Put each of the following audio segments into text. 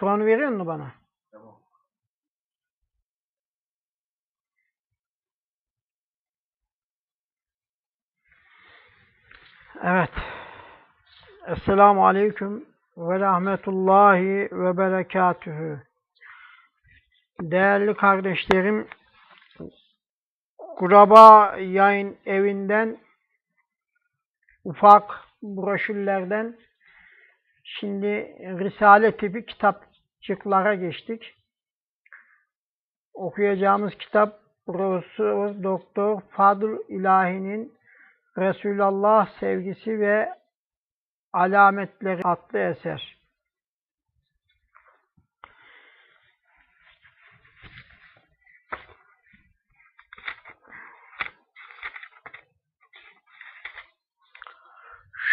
Kur'an'ı veriyor musun bana? Tamam. Evet. Esselamu Aleyküm ve Rahmetullahi ve Berekatühü. Değerli kardeşlerim, Kuraba yayın evinden ufak broşürlerden şimdi Risale tipi kitapçıklara geçtik. Okuyacağımız kitap Profesör Doktor Fadıl İlahi'nin Resulullah sevgisi ve alametleri adlı eser.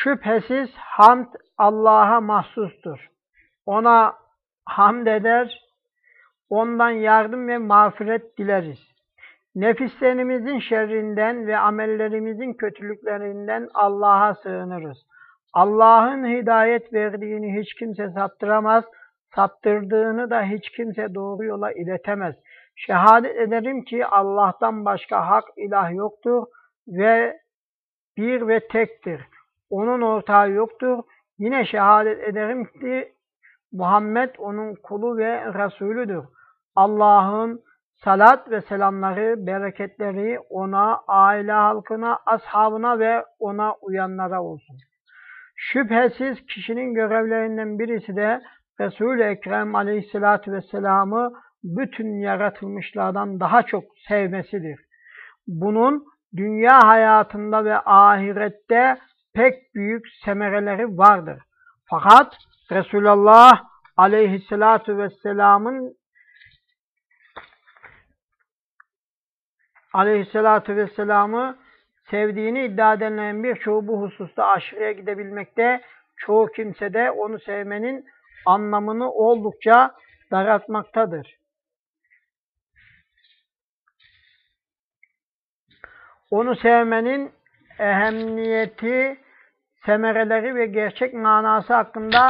Şüphesiz hamd Allah'a mahsustur. Ona hamd eder, ondan yardım ve mağfiret dileriz. Nefislerimizin şerrinden ve amellerimizin kötülüklerinden Allah'a sığınırız. Allah'ın hidayet verdiğini hiç kimse saptıramaz, saptırdığını da hiç kimse doğru yola iletemez. Şehadet ederim ki Allah'tan başka hak ilah yoktur ve bir ve tektir. Onun ortağı yoktur. Yine şehadet ederim ki Muhammed onun kulu ve Resulüdür. Allah'ın salat ve selamları, bereketleri ona, aile halkına, ashabına ve ona uyanlara olsun. Şüphesiz kişinin görevlerinden birisi de Resul-i Ekrem aleyhissalatü vesselam'ı bütün yaratılmışlardan daha çok sevmesidir. Bunun dünya hayatında ve ahirette pek büyük semereleri vardır. Fakat Resulullah aleyhissalatü vesselamın aleyhissalatü vesselam'ı sevdiğini iddia edilen birçoğu bu hususta aşırıya gidebilmekte, çoğu kimse de onu sevmenin anlamını oldukça daraltmaktadır. Onu sevmenin ehemmiyeti, semereleri ve gerçek manası hakkında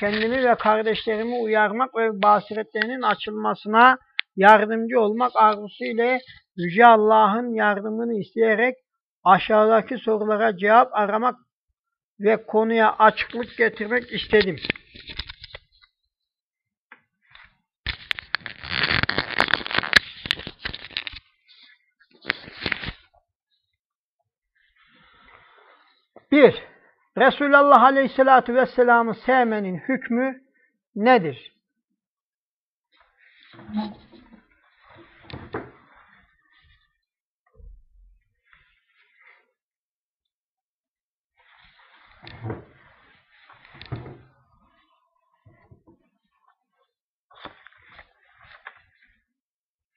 kendimi ve kardeşlerimi uyarmak ve basiretlerinin açılmasına yardımcı olmak arzusu ile Yüce Allah'ın yardımını isteyerek aşağıdaki sorulara cevap aramak ve konuya açıklık getirmek istedim. Bir, Resulullah Aleyhisselatü Vesselam'ı sevmenin hükmü nedir?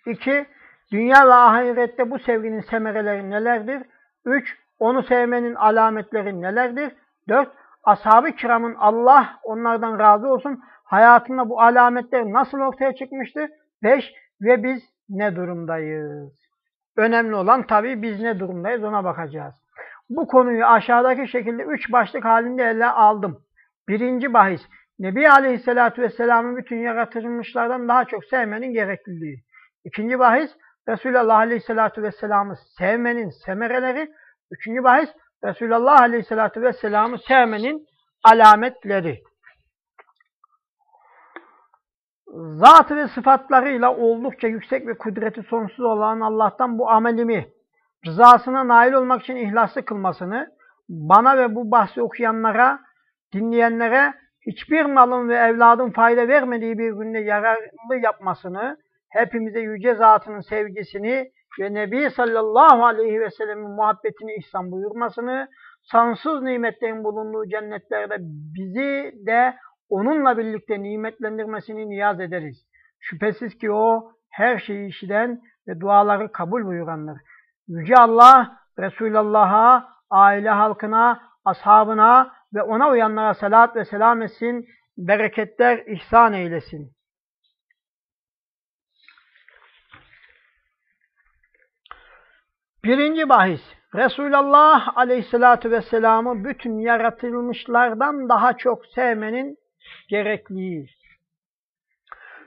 İki, dünya ve ahirette bu sevginin semereleri nelerdir? Üç, onu sevmenin alametleri nelerdir? Dört, ashab-ı kiramın Allah onlardan razı olsun hayatında bu alametler nasıl ortaya çıkmıştı? Beş, ve biz ne durumdayız? Önemli olan tabii biz ne durumdayız ona bakacağız. Bu konuyu aşağıdaki şekilde üç başlık halinde ele aldım. Birinci bahis, Nebi Aleyhisselatü Vesselam'ı bütün yaratılmışlardan daha çok sevmenin gerekliliği. İkinci bahis, Resulullah Aleyhisselatü Vesselam'ı sevmenin semereleri. Üçüncü bahis, Resulullah Aleyhisselatü Vesselam'ı sevmenin alametleri. Zatı ve sıfatlarıyla oldukça yüksek ve kudreti sonsuz olan Allah'tan bu amelimi, rızasına nail olmak için ihlaslı kılmasını, bana ve bu bahsi okuyanlara, dinleyenlere hiçbir malın ve evladın fayda vermediği bir günde yararlı yapmasını, hepimize yüce zatının sevgisini ve Nebi sallallahu aleyhi ve sellemin muhabbetini ihsan buyurmasını, sansız nimetlerin bulunduğu cennetlerde bizi de onunla birlikte nimetlendirmesini niyaz ederiz. Şüphesiz ki o her şeyi işiten ve duaları kabul buyurandır. Yüce Allah Resulullah'a, aile halkına, ashabına ve ona uyanlara salat ve selam etsin, bereketler ihsan eylesin. Birinci bahis, Resulullah aleyhissalatü vesselam'ı bütün yaratılmışlardan daha çok sevmenin gerekliliği.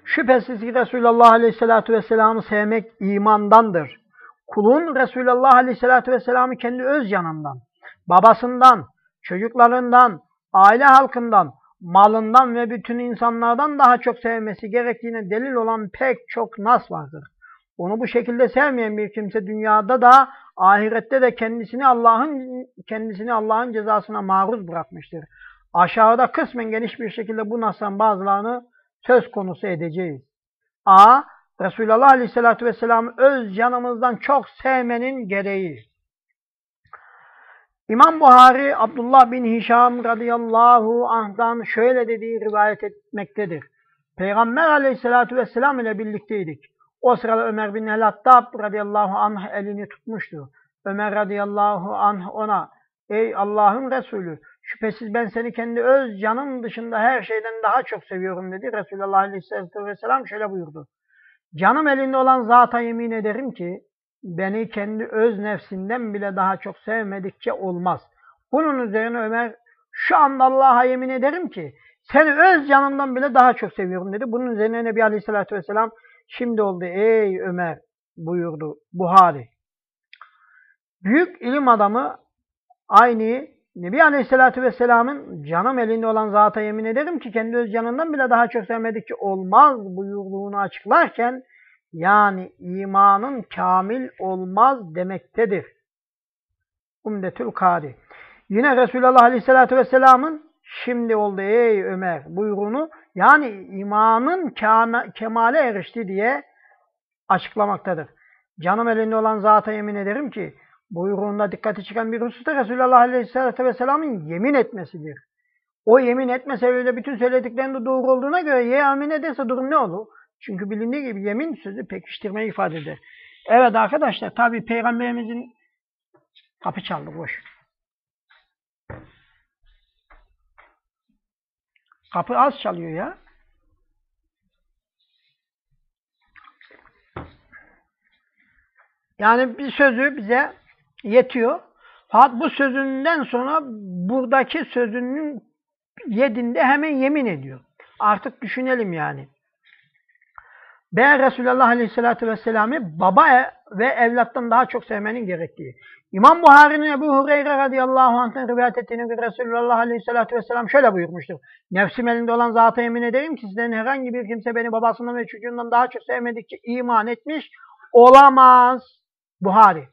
Şüphesiz ki Resulullah Aleyhisselatü Vesselam'ı sevmek imandandır. Kulun Resulullah Aleyhisselatü Vesselam'ı kendi öz yanından, babasından, çocuklarından, aile halkından, malından ve bütün insanlardan daha çok sevmesi gerektiğine delil olan pek çok nas vardır. Onu bu şekilde sevmeyen bir kimse dünyada da ahirette de kendisini Allah'ın kendisini Allah'ın cezasına maruz bırakmıştır. Aşağıda kısmen geniş bir şekilde bu nasdan bazılarını söz konusu edeceğiz. A. Resulullah Aleyhisselatü Vesselam öz canımızdan çok sevmenin gereği. İmam Buhari Abdullah bin Hişam radıyallahu anh'dan şöyle dediği rivayet etmektedir. Peygamber aleyhissalatü vesselam ile birlikteydik. O sırada Ömer bin El-Hattab radıyallahu anh elini tutmuştu. Ömer radıyallahu anh ona Ey Allah'ın Resulü şüphesiz ben seni kendi öz canım dışında her şeyden daha çok seviyorum dedi. Resulullah aleyhissalatü vesselam şöyle buyurdu. Canım elinde olan zata yemin ederim ki beni kendi öz nefsinden bile daha çok sevmedikçe olmaz. Bunun üzerine Ömer şu anda Allah'a yemin ederim ki seni öz canımdan bile daha çok seviyorum dedi. Bunun üzerine Nebi Aleyhisselatü Vesselam şimdi oldu ey Ömer buyurdu Buhari. Büyük ilim adamı aynı Nebi Aleyhisselatü Vesselam'ın canım elinde olan zata yemin ederim ki kendi öz canından bile daha çok sevmedikçe olmaz buyurduğunu açıklarken yani imanın kamil olmaz demektedir. Umdetül Kari. Yine Resulullah Aleyhisselatü Vesselam'ın şimdi oldu ey Ömer buyruğunu yani imanın kemale erişti diye açıklamaktadır. Canım elinde olan zata yemin ederim ki buyruğunda dikkati çıkan bir husus da Resulullah Aleyhisselatü Vesselam'ın yemin etmesidir. O yemin etmese öyle bütün söylediklerinin de doğru olduğuna göre yemin ederse durum ne olur? Çünkü bilindiği gibi yemin sözü pekiştirmeyi ifade eder. Evet arkadaşlar tabi peygamberimizin kapı çaldı boş. Kapı az çalıyor ya. Yani bir sözü bize yetiyor. Fakat bu sözünden sonra buradaki sözünün yedinde hemen yemin ediyor. Artık düşünelim yani. Ben Resulullah Aleyhisselatü Vesselam'ı baba ve evlattan daha çok sevmenin gerektiği. İmam Buhari'nin Ebu Hureyre radıyallahu anh'tan rivayet ettiğine göre Resulullah Aleyhisselatü Vesselam şöyle buyurmuştur. Nefsim elinde olan zata yemin ederim ki sizden herhangi bir kimse beni babasından ve çocuğundan daha çok sevmedikçe iman etmiş olamaz. Buhari.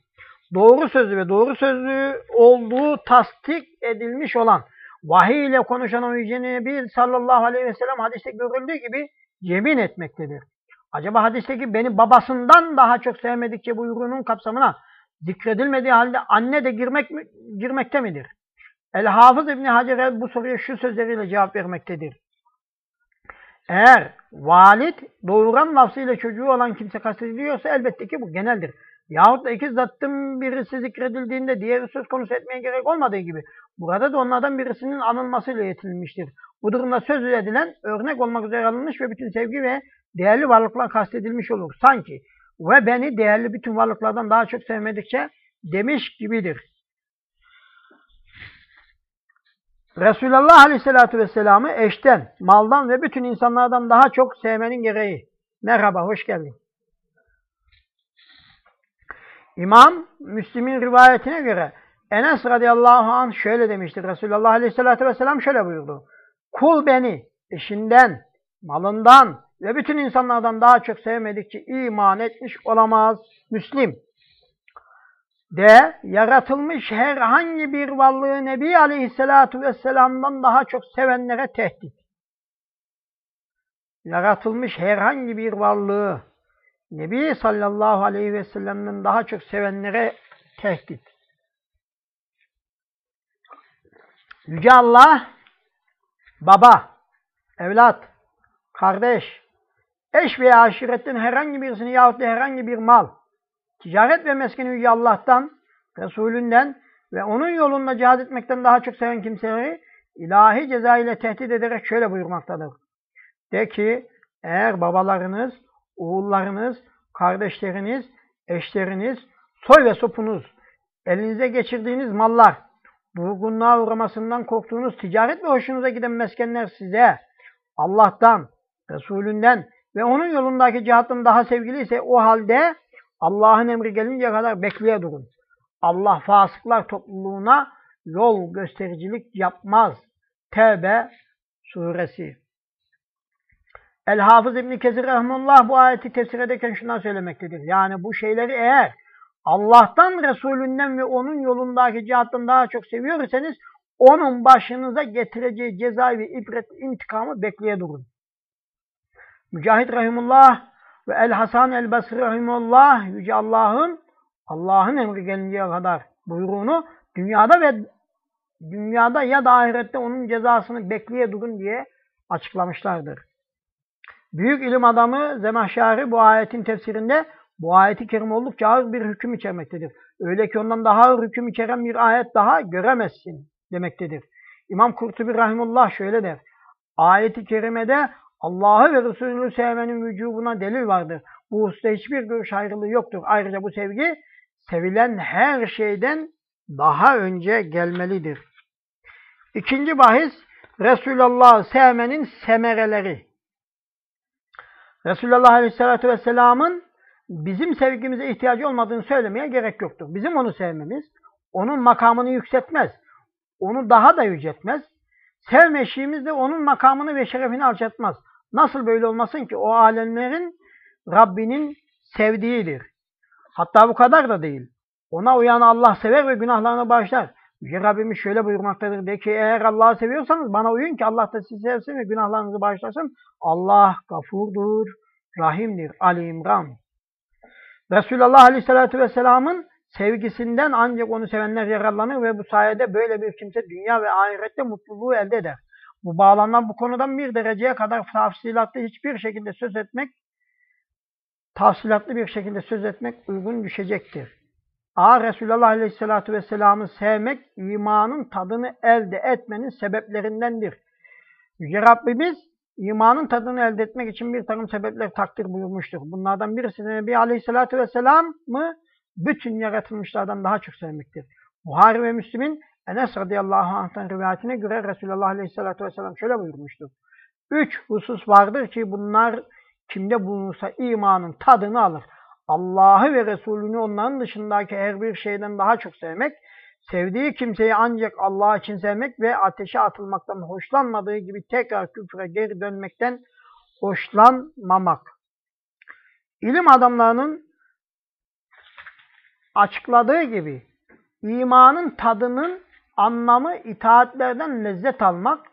Doğru sözü ve doğru sözlü olduğu tasdik edilmiş olan vahiy ile konuşan o Yüce Nebi sallallahu aleyhi ve sellem hadiste görüldüğü gibi yemin etmektedir. Acaba hadisteki beni babasından daha çok sevmedikçe buyruğunun kapsamına zikredilmediği halde anne de girmek girmekte midir? El-Hafız İbni Hacer bu soruya şu sözleriyle cevap vermektedir. Eğer valid doğuran lafzıyla çocuğu olan kimse kastediliyorsa elbette ki bu geneldir. Yahut da iki zattın birisi zikredildiğinde diğeri söz konusu etmeye gerek olmadığı gibi burada da onlardan birisinin anılmasıyla yetinilmiştir. Bu durumda söz edilen örnek olmak üzere alınmış ve bütün sevgi ve değerli varlıklar kastedilmiş olur. Sanki ve beni değerli bütün varlıklardan daha çok sevmedikçe demiş gibidir. Resulullah Aleyhisselatü Vesselam'ı eşten, maldan ve bütün insanlardan daha çok sevmenin gereği. Merhaba, hoş geldin. İmam Müslim'in rivayetine göre Enes radıyallahu anh şöyle demiştir. Resulullah aleyhissalatü vesselam şöyle buyurdu. Kul beni eşinden, malından ve bütün insanlardan daha çok sevmedikçe iman etmiş olamaz. Müslim. De yaratılmış herhangi bir varlığı Nebi Aleyhisselatü Vesselam'dan daha çok sevenlere tehdit. Yaratılmış herhangi bir varlığı Nebi sallallahu aleyhi ve sellem'den daha çok sevenlere tehdit. Yüce Allah, baba, evlat, kardeş, eş veya aşiretten herhangi birisini yahut da herhangi bir mal, ticaret ve meskeni Yüce Allah'tan, Resulünden ve onun yolunda cihad etmekten daha çok seven kimseleri ilahi ceza ile tehdit ederek şöyle buyurmaktadır. De ki, eğer babalarınız, oğullarınız, kardeşleriniz, eşleriniz, soy ve sopunuz, elinize geçirdiğiniz mallar, durgunluğa uğramasından korktuğunuz ticaret ve hoşunuza giden meskenler size Allah'tan, Resulünden ve onun yolundaki cihatın daha sevgili ise o halde Allah'ın emri gelinceye kadar bekleye durun. Allah fasıklar topluluğuna yol göstericilik yapmaz. Tevbe suresi. El-Hafız İbni Kesir Rahmanullah bu ayeti tefsir ederken şundan söylemektedir. Yani bu şeyleri eğer Allah'tan, Resulünden ve onun yolundaki cihattan daha çok seviyorsanız onun başınıza getireceği ceza ve ibret intikamı bekleye durun. Mücahit Rahimullah ve El Hasan El Basri Rahimullah Yüce Allah'ın Allah'ın emri gelinceye kadar buyruğunu dünyada ve dünyada ya da ahirette onun cezasını bekleye durun diye açıklamışlardır. Büyük ilim adamı Zemahşari bu ayetin tefsirinde bu ayeti kerim oldukça ağır bir hüküm içermektedir. Öyle ki ondan daha ağır hüküm içeren bir ayet daha göremezsin demektedir. İmam Kurtubi Rahimullah şöyle der. Ayeti kerimede Allah'ı ve Resulünü sevmenin vücubuna delil vardır. Bu hususta hiçbir görüş ayrılığı yoktur. Ayrıca bu sevgi sevilen her şeyden daha önce gelmelidir. İkinci bahis Resulullah sevmenin semereleri. Resulullah Aleyhisselatü Vesselam'ın bizim sevgimize ihtiyacı olmadığını söylemeye gerek yoktur. Bizim onu sevmemiz, onun makamını yükseltmez. Onu daha da yüceltmez. Sevmeşiğimiz de onun makamını ve şerefini alçaltmaz. Nasıl böyle olmasın ki? O alemlerin Rabbinin sevdiğidir. Hatta bu kadar da değil. Ona uyan Allah sever ve günahlarını bağışlar. Yüce Rabbimiz şöyle buyurmaktadır. De ki eğer Allah'ı seviyorsanız bana uyun ki Allah da sizi sevsin ve günahlarınızı bağışlasın. Allah gafurdur, rahimdir. Ali İmran. Resulullah Aleyhisselatü Vesselam'ın sevgisinden ancak onu sevenler yararlanır ve bu sayede böyle bir kimse dünya ve ahirette mutluluğu elde eder. Bu bağlamdan bu konudan bir dereceye kadar tafsilatlı hiçbir şekilde söz etmek, tafsilatlı bir şekilde söz etmek uygun düşecektir. A. Resulullah Aleyhisselatü Vesselam'ı sevmek, imanın tadını elde etmenin sebeplerindendir. Yüce Rabbimiz, imanın tadını elde etmek için bir takım sebepler takdir buyurmuştur. Bunlardan birisi Nebi Aleyhisselatü Vesselam'ı bütün yaratılmışlardan daha çok sevmektir. Buhari ve Müslim'in Enes radıyallahu anh'tan rivayetine göre Resulullah aleyhissalatü vesselam şöyle buyurmuştur. Üç husus vardır ki bunlar kimde bulunursa imanın tadını alır. Allah'ı ve Resulünü onların dışındaki her bir şeyden daha çok sevmek, sevdiği kimseyi ancak Allah için sevmek ve ateşe atılmaktan hoşlanmadığı gibi tekrar küfre geri dönmekten hoşlanmamak. İlim adamlarının açıkladığı gibi imanın tadının anlamı itaatlerden lezzet almak,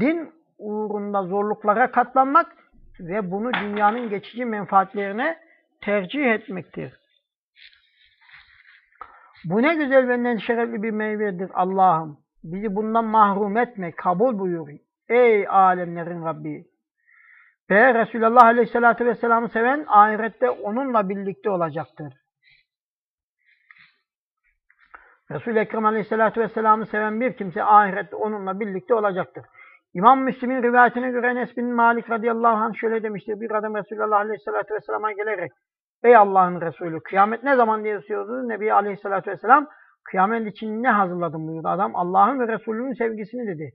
din uğrunda zorluklara katlanmak ve bunu dünyanın geçici menfaatlerine tercih etmektir. Bu ne güzel ve ne şerefli bir meyvedir Allah'ım. Bizi bundan mahrum etme, kabul buyur. Ey alemlerin Rabbi. Ve Resulullah Aleyhisselatü Vesselam'ı seven ahirette onunla birlikte olacaktır. Resul-i Ekrem Aleyhisselatü Vesselam'ı seven bir kimse ahirette onunla birlikte olacaktır. İmam Müslim'in rivayetine göre Enes bin Malik radıyallahu anh şöyle demiştir. Bir adam Resulullah Aleyhisselatü Vesselam'a gelerek Ey Allah'ın Resulü kıyamet ne zaman diye soruyordu. Nebi Aleyhisselatü Vesselam kıyamet için ne hazırladın buyurdu adam. Allah'ın ve Resulünün sevgisini dedi.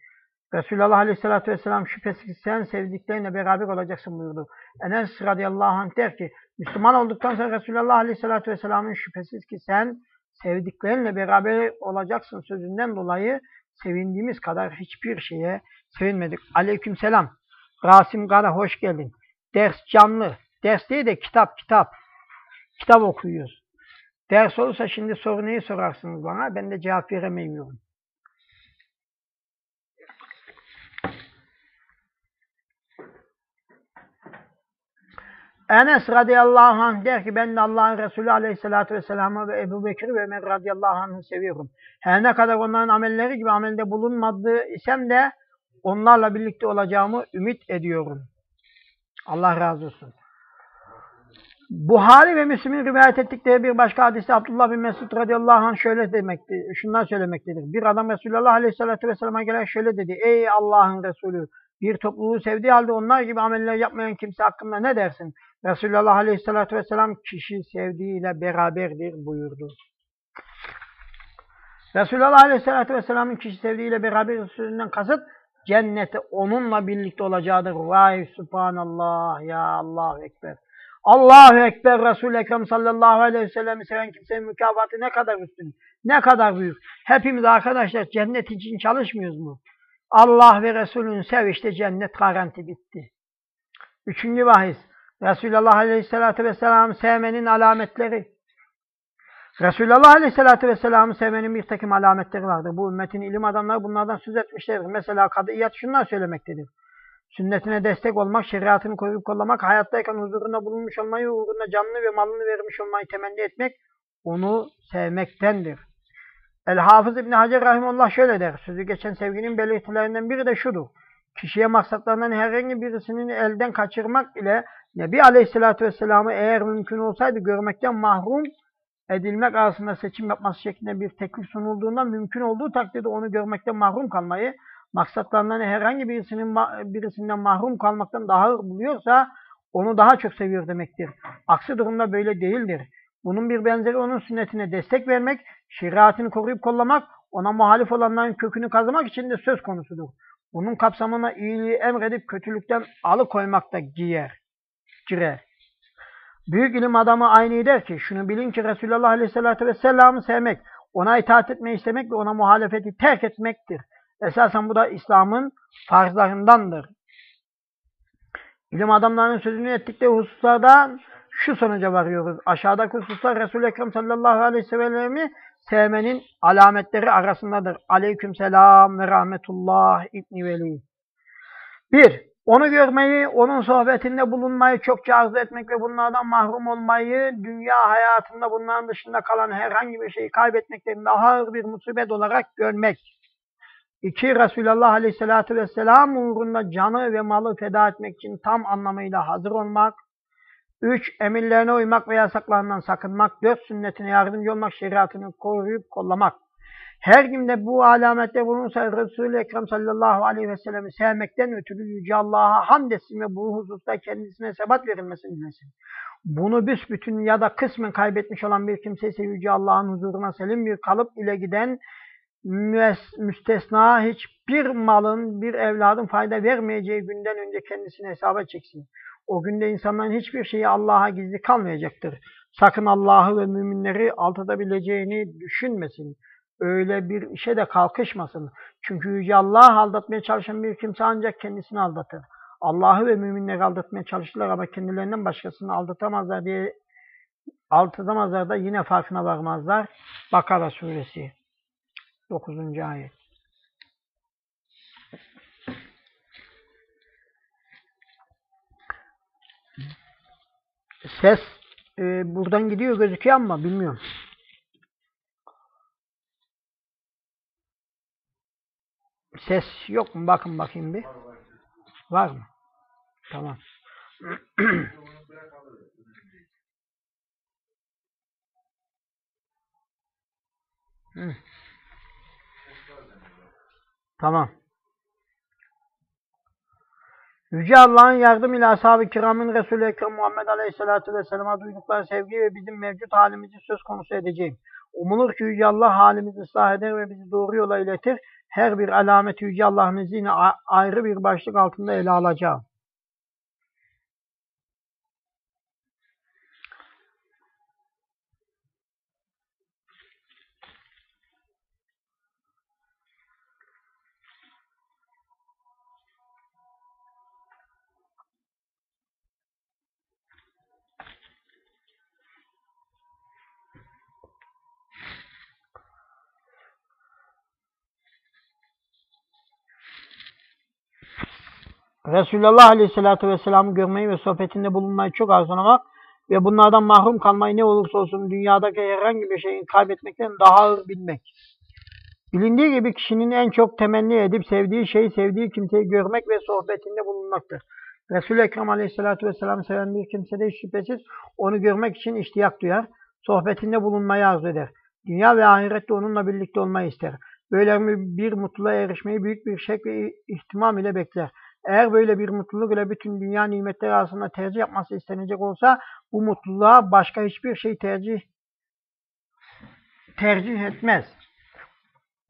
Resulullah Aleyhisselatü Vesselam şüphesiz sen sevdiklerinle beraber olacaksın buyurdu. Enes radıyallahu anh der ki Müslüman olduktan sonra Resulullah Aleyhisselatü Vesselam'ın şüphesiz ki sen sevdiklerinle beraber olacaksın sözünden dolayı sevindiğimiz kadar hiçbir şeye sevinmedik. Aleyküm selam. Rasim Kara hoş geldin. Ders canlı. Ders değil de kitap kitap. Kitap okuyoruz. Ders olursa şimdi soru neyi sorarsınız bana? Ben de cevap veremiyorum. Enes radıyallahu anh der ki ben Allah'ın Resulü aleyhissalatü vesselam'ı ve Ebu Bekir ve Ömer radıyallahu anh'ı seviyorum. Her ne kadar onların amelleri gibi amelde bulunmadığı isem de onlarla birlikte olacağımı ümit ediyorum. Allah razı olsun. Buhari ve Müslim'in rivayet ettikleri bir başka hadiste Abdullah bin Mesud radıyallahu anh şöyle demektir, şundan söylemektedir. Bir adam Resulullah aleyhissalatü vesselam'a gelerek şöyle dedi. Ey Allah'ın Resulü bir topluluğu sevdiği halde onlar gibi ameller yapmayan kimse hakkında ne dersin? Resulullah Aleyhisselatü Vesselam kişi sevdiğiyle beraberdir buyurdu. Resulullah Aleyhisselatü Vesselam'ın kişi sevdiğiyle beraber sözünden kasıt cennete onunla birlikte olacağıdır. Vay subhanallah ya Allahu Ekber. Allahu Ekber Resul-i Ekrem sallallahu aleyhi ve sellem'i seven kimsenin mükafatı ne kadar üstün, ne kadar büyük. Hepimiz arkadaşlar cennet için çalışmıyoruz mu? Allah ve Resulünü sev işte cennet garanti bitti. Üçüncü bahis. Resulullah Aleyhisselatü Vesselam'ı sevmenin alametleri. Resulullah Aleyhisselatü Vesselam'ı sevmenin bir takım alametleri vardır. Bu ümmetin ilim adamları bunlardan söz etmişlerdir. Mesela kadıyat şunlar söylemektedir. Sünnetine destek olmak, şeriatını koruyup kollamak, hayattayken huzurunda bulunmuş olmayı, uğruna canını ve malını vermiş olmayı temenni etmek, onu sevmektendir. El-Hafız İbni Hacer Rahimullah şöyle der, sözü geçen sevginin belirtilerinden biri de şudur. Kişiye maksatlarından herhangi birisinin elden kaçırmak ile Nebi Aleyhisselatü Vesselam'ı eğer mümkün olsaydı görmekten mahrum edilmek arasında seçim yapması şeklinde bir teklif sunulduğunda mümkün olduğu takdirde onu görmekten mahrum kalmayı, maksatlarından herhangi birisinin birisinden mahrum kalmaktan daha buluyorsa onu daha çok seviyor demektir. Aksi durumda böyle değildir. Bunun bir benzeri onun sünnetine destek vermek, şeriatını koruyup kollamak, ona muhalif olanların kökünü kazımak için de söz konusudur. Bunun kapsamına iyiliği emredip kötülükten alıkoymak da giyer, girer. Büyük ilim adamı aynı der ki, şunu bilin ki Resulullah Aleyhisselatü Vesselam'ı sevmek, ona itaat etmeyi istemek ve ona muhalefeti terk etmektir. Esasen bu da İslam'ın farzlarındandır. İlim adamlarının sözünü ettikleri hususlardan şu sonuca varıyoruz. Aşağıdaki hususlar Resul-i Ekrem sallallahu aleyhi ve sellem'i sevmenin alametleri arasındadır. Aleyküm selam ve rahmetullah İbni Veli. 1. Onu görmeyi, onun sohbetinde bulunmayı çokça arzu etmek ve bunlardan mahrum olmayı, dünya hayatında bunların dışında kalan herhangi bir şeyi kaybetmekten daha ağır bir musibet olarak görmek. 2. Resulullah Aleyhisselatü Vesselam uğrunda canı ve malı feda etmek için tam anlamıyla hazır olmak. 3. Emirlerine uymak ve yasaklarından sakınmak. 4. Sünnetine yardımcı olmak, şeriatını koruyup kollamak. Her kimde bu alamette bulunursa Resul-i Ekrem sallallahu aleyhi ve sellem'i sevmekten ötürü Yüce Allah'a hamd etsin ve bu hususta kendisine sebat verilmesini dilesin. Bunu büsbütün ya da kısmen kaybetmiş olan bir kimse ise Yüce Allah'ın huzuruna selim bir kalıp ile giden müstesna hiçbir malın, bir evladın fayda vermeyeceği günden önce kendisini hesaba çeksin. O günde insanların hiçbir şeyi Allah'a gizli kalmayacaktır. Sakın Allah'ı ve müminleri altıdabileceğini düşünmesin. Öyle bir işe de kalkışmasın. Çünkü Yüce Allah'ı aldatmaya çalışan bir kimse ancak kendisini aldatır. Allah'ı ve müminleri aldatmaya çalışırlar ama kendilerinden başkasını aldatamazlar diye aldatamazlar da yine farkına varmazlar. Bakara suresi 9. ayet. Ses e, buradan gidiyor gözüküyor ama bilmiyorum. Ses yok mu? Bakın bakayım bir. Var mı? Tamam. Tamam. Yüce Allah'ın yardım ile ashab-ı kiramın Resulü Ekrem Muhammed Aleyhisselatü Vesselam'a duydukları sevgi ve bizim mevcut halimizi söz konusu edeceğim. Umulur ki Yüce Allah halimizi ıslah eder ve bizi doğru yola iletir. Her bir alameti Yüce Allah'ın izniyle ayrı bir başlık altında ele alacağım. Resulullah Aleyhisselatü Vesselam'ı görmeyi ve sohbetinde bulunmayı çok arzulamak ve bunlardan mahrum kalmayı ne olursa olsun dünyadaki herhangi bir şeyin kaybetmekten daha ağır bilmek. Bilindiği gibi kişinin en çok temenni edip sevdiği şeyi sevdiği kimseyi görmek ve sohbetinde bulunmaktır. Resul-i Ekrem Aleyhisselatü Vesselam'ı seven bir kimse de şüphesiz onu görmek için iştiyak duyar, sohbetinde bulunmayı arzu eder. Dünya ve ahirette onunla birlikte olmayı ister. Böyle bir mutluluğa erişmeyi büyük bir şek ve ihtimam ile bekler. Eğer böyle bir mutluluk ile bütün dünya nimetleri arasında tercih yapması istenecek olsa bu mutluluğa başka hiçbir şey tercih tercih etmez.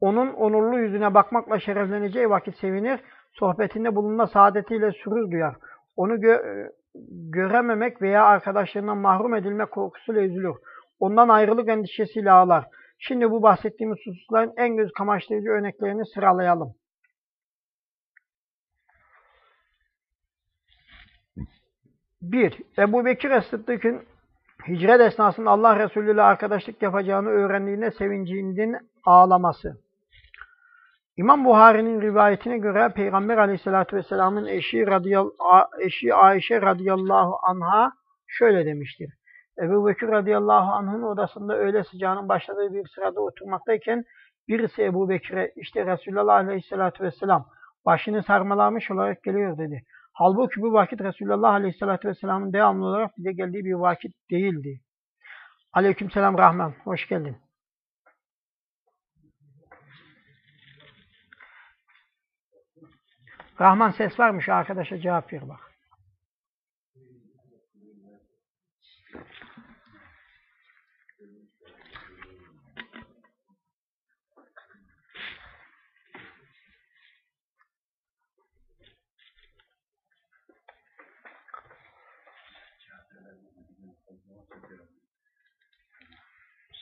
Onun onurlu yüzüne bakmakla şerefleneceği vakit sevinir. sohbetinde bulunma saadetiyle sürür duyar. Onu gö görememek veya arkadaşlarından mahrum edilme korkusuyla üzülür. Ondan ayrılık endişesiyle ağlar. Şimdi bu bahsettiğimiz hususların en göz kamaştırıcı örneklerini sıralayalım. 1. Ebu Bekir Sıddık'ın hicret esnasında Allah Resulü ile arkadaşlık yapacağını öğrendiğinde sevincinden ağlaması. İmam Buhari'nin rivayetine göre Peygamber aleyhissalatü vesselamın eşi, radiyal, eşi Ayşe radıyallahu anha şöyle demiştir. Ebu Bekir radıyallahu anh'ın odasında öğle sıcağının başladığı bir sırada oturmaktayken birisi Ebu Bekir'e işte Resulullah aleyhissalatü vesselam başını sarmalamış olarak geliyor dedi. Halbuki bu vakit Resulullah Aleyhisselatü Vesselam'ın devamlı olarak bize geldiği bir vakit değildi. Aleykümselam Rahman. Hoş geldin. Rahman ses varmış arkadaşa cevap ver bak.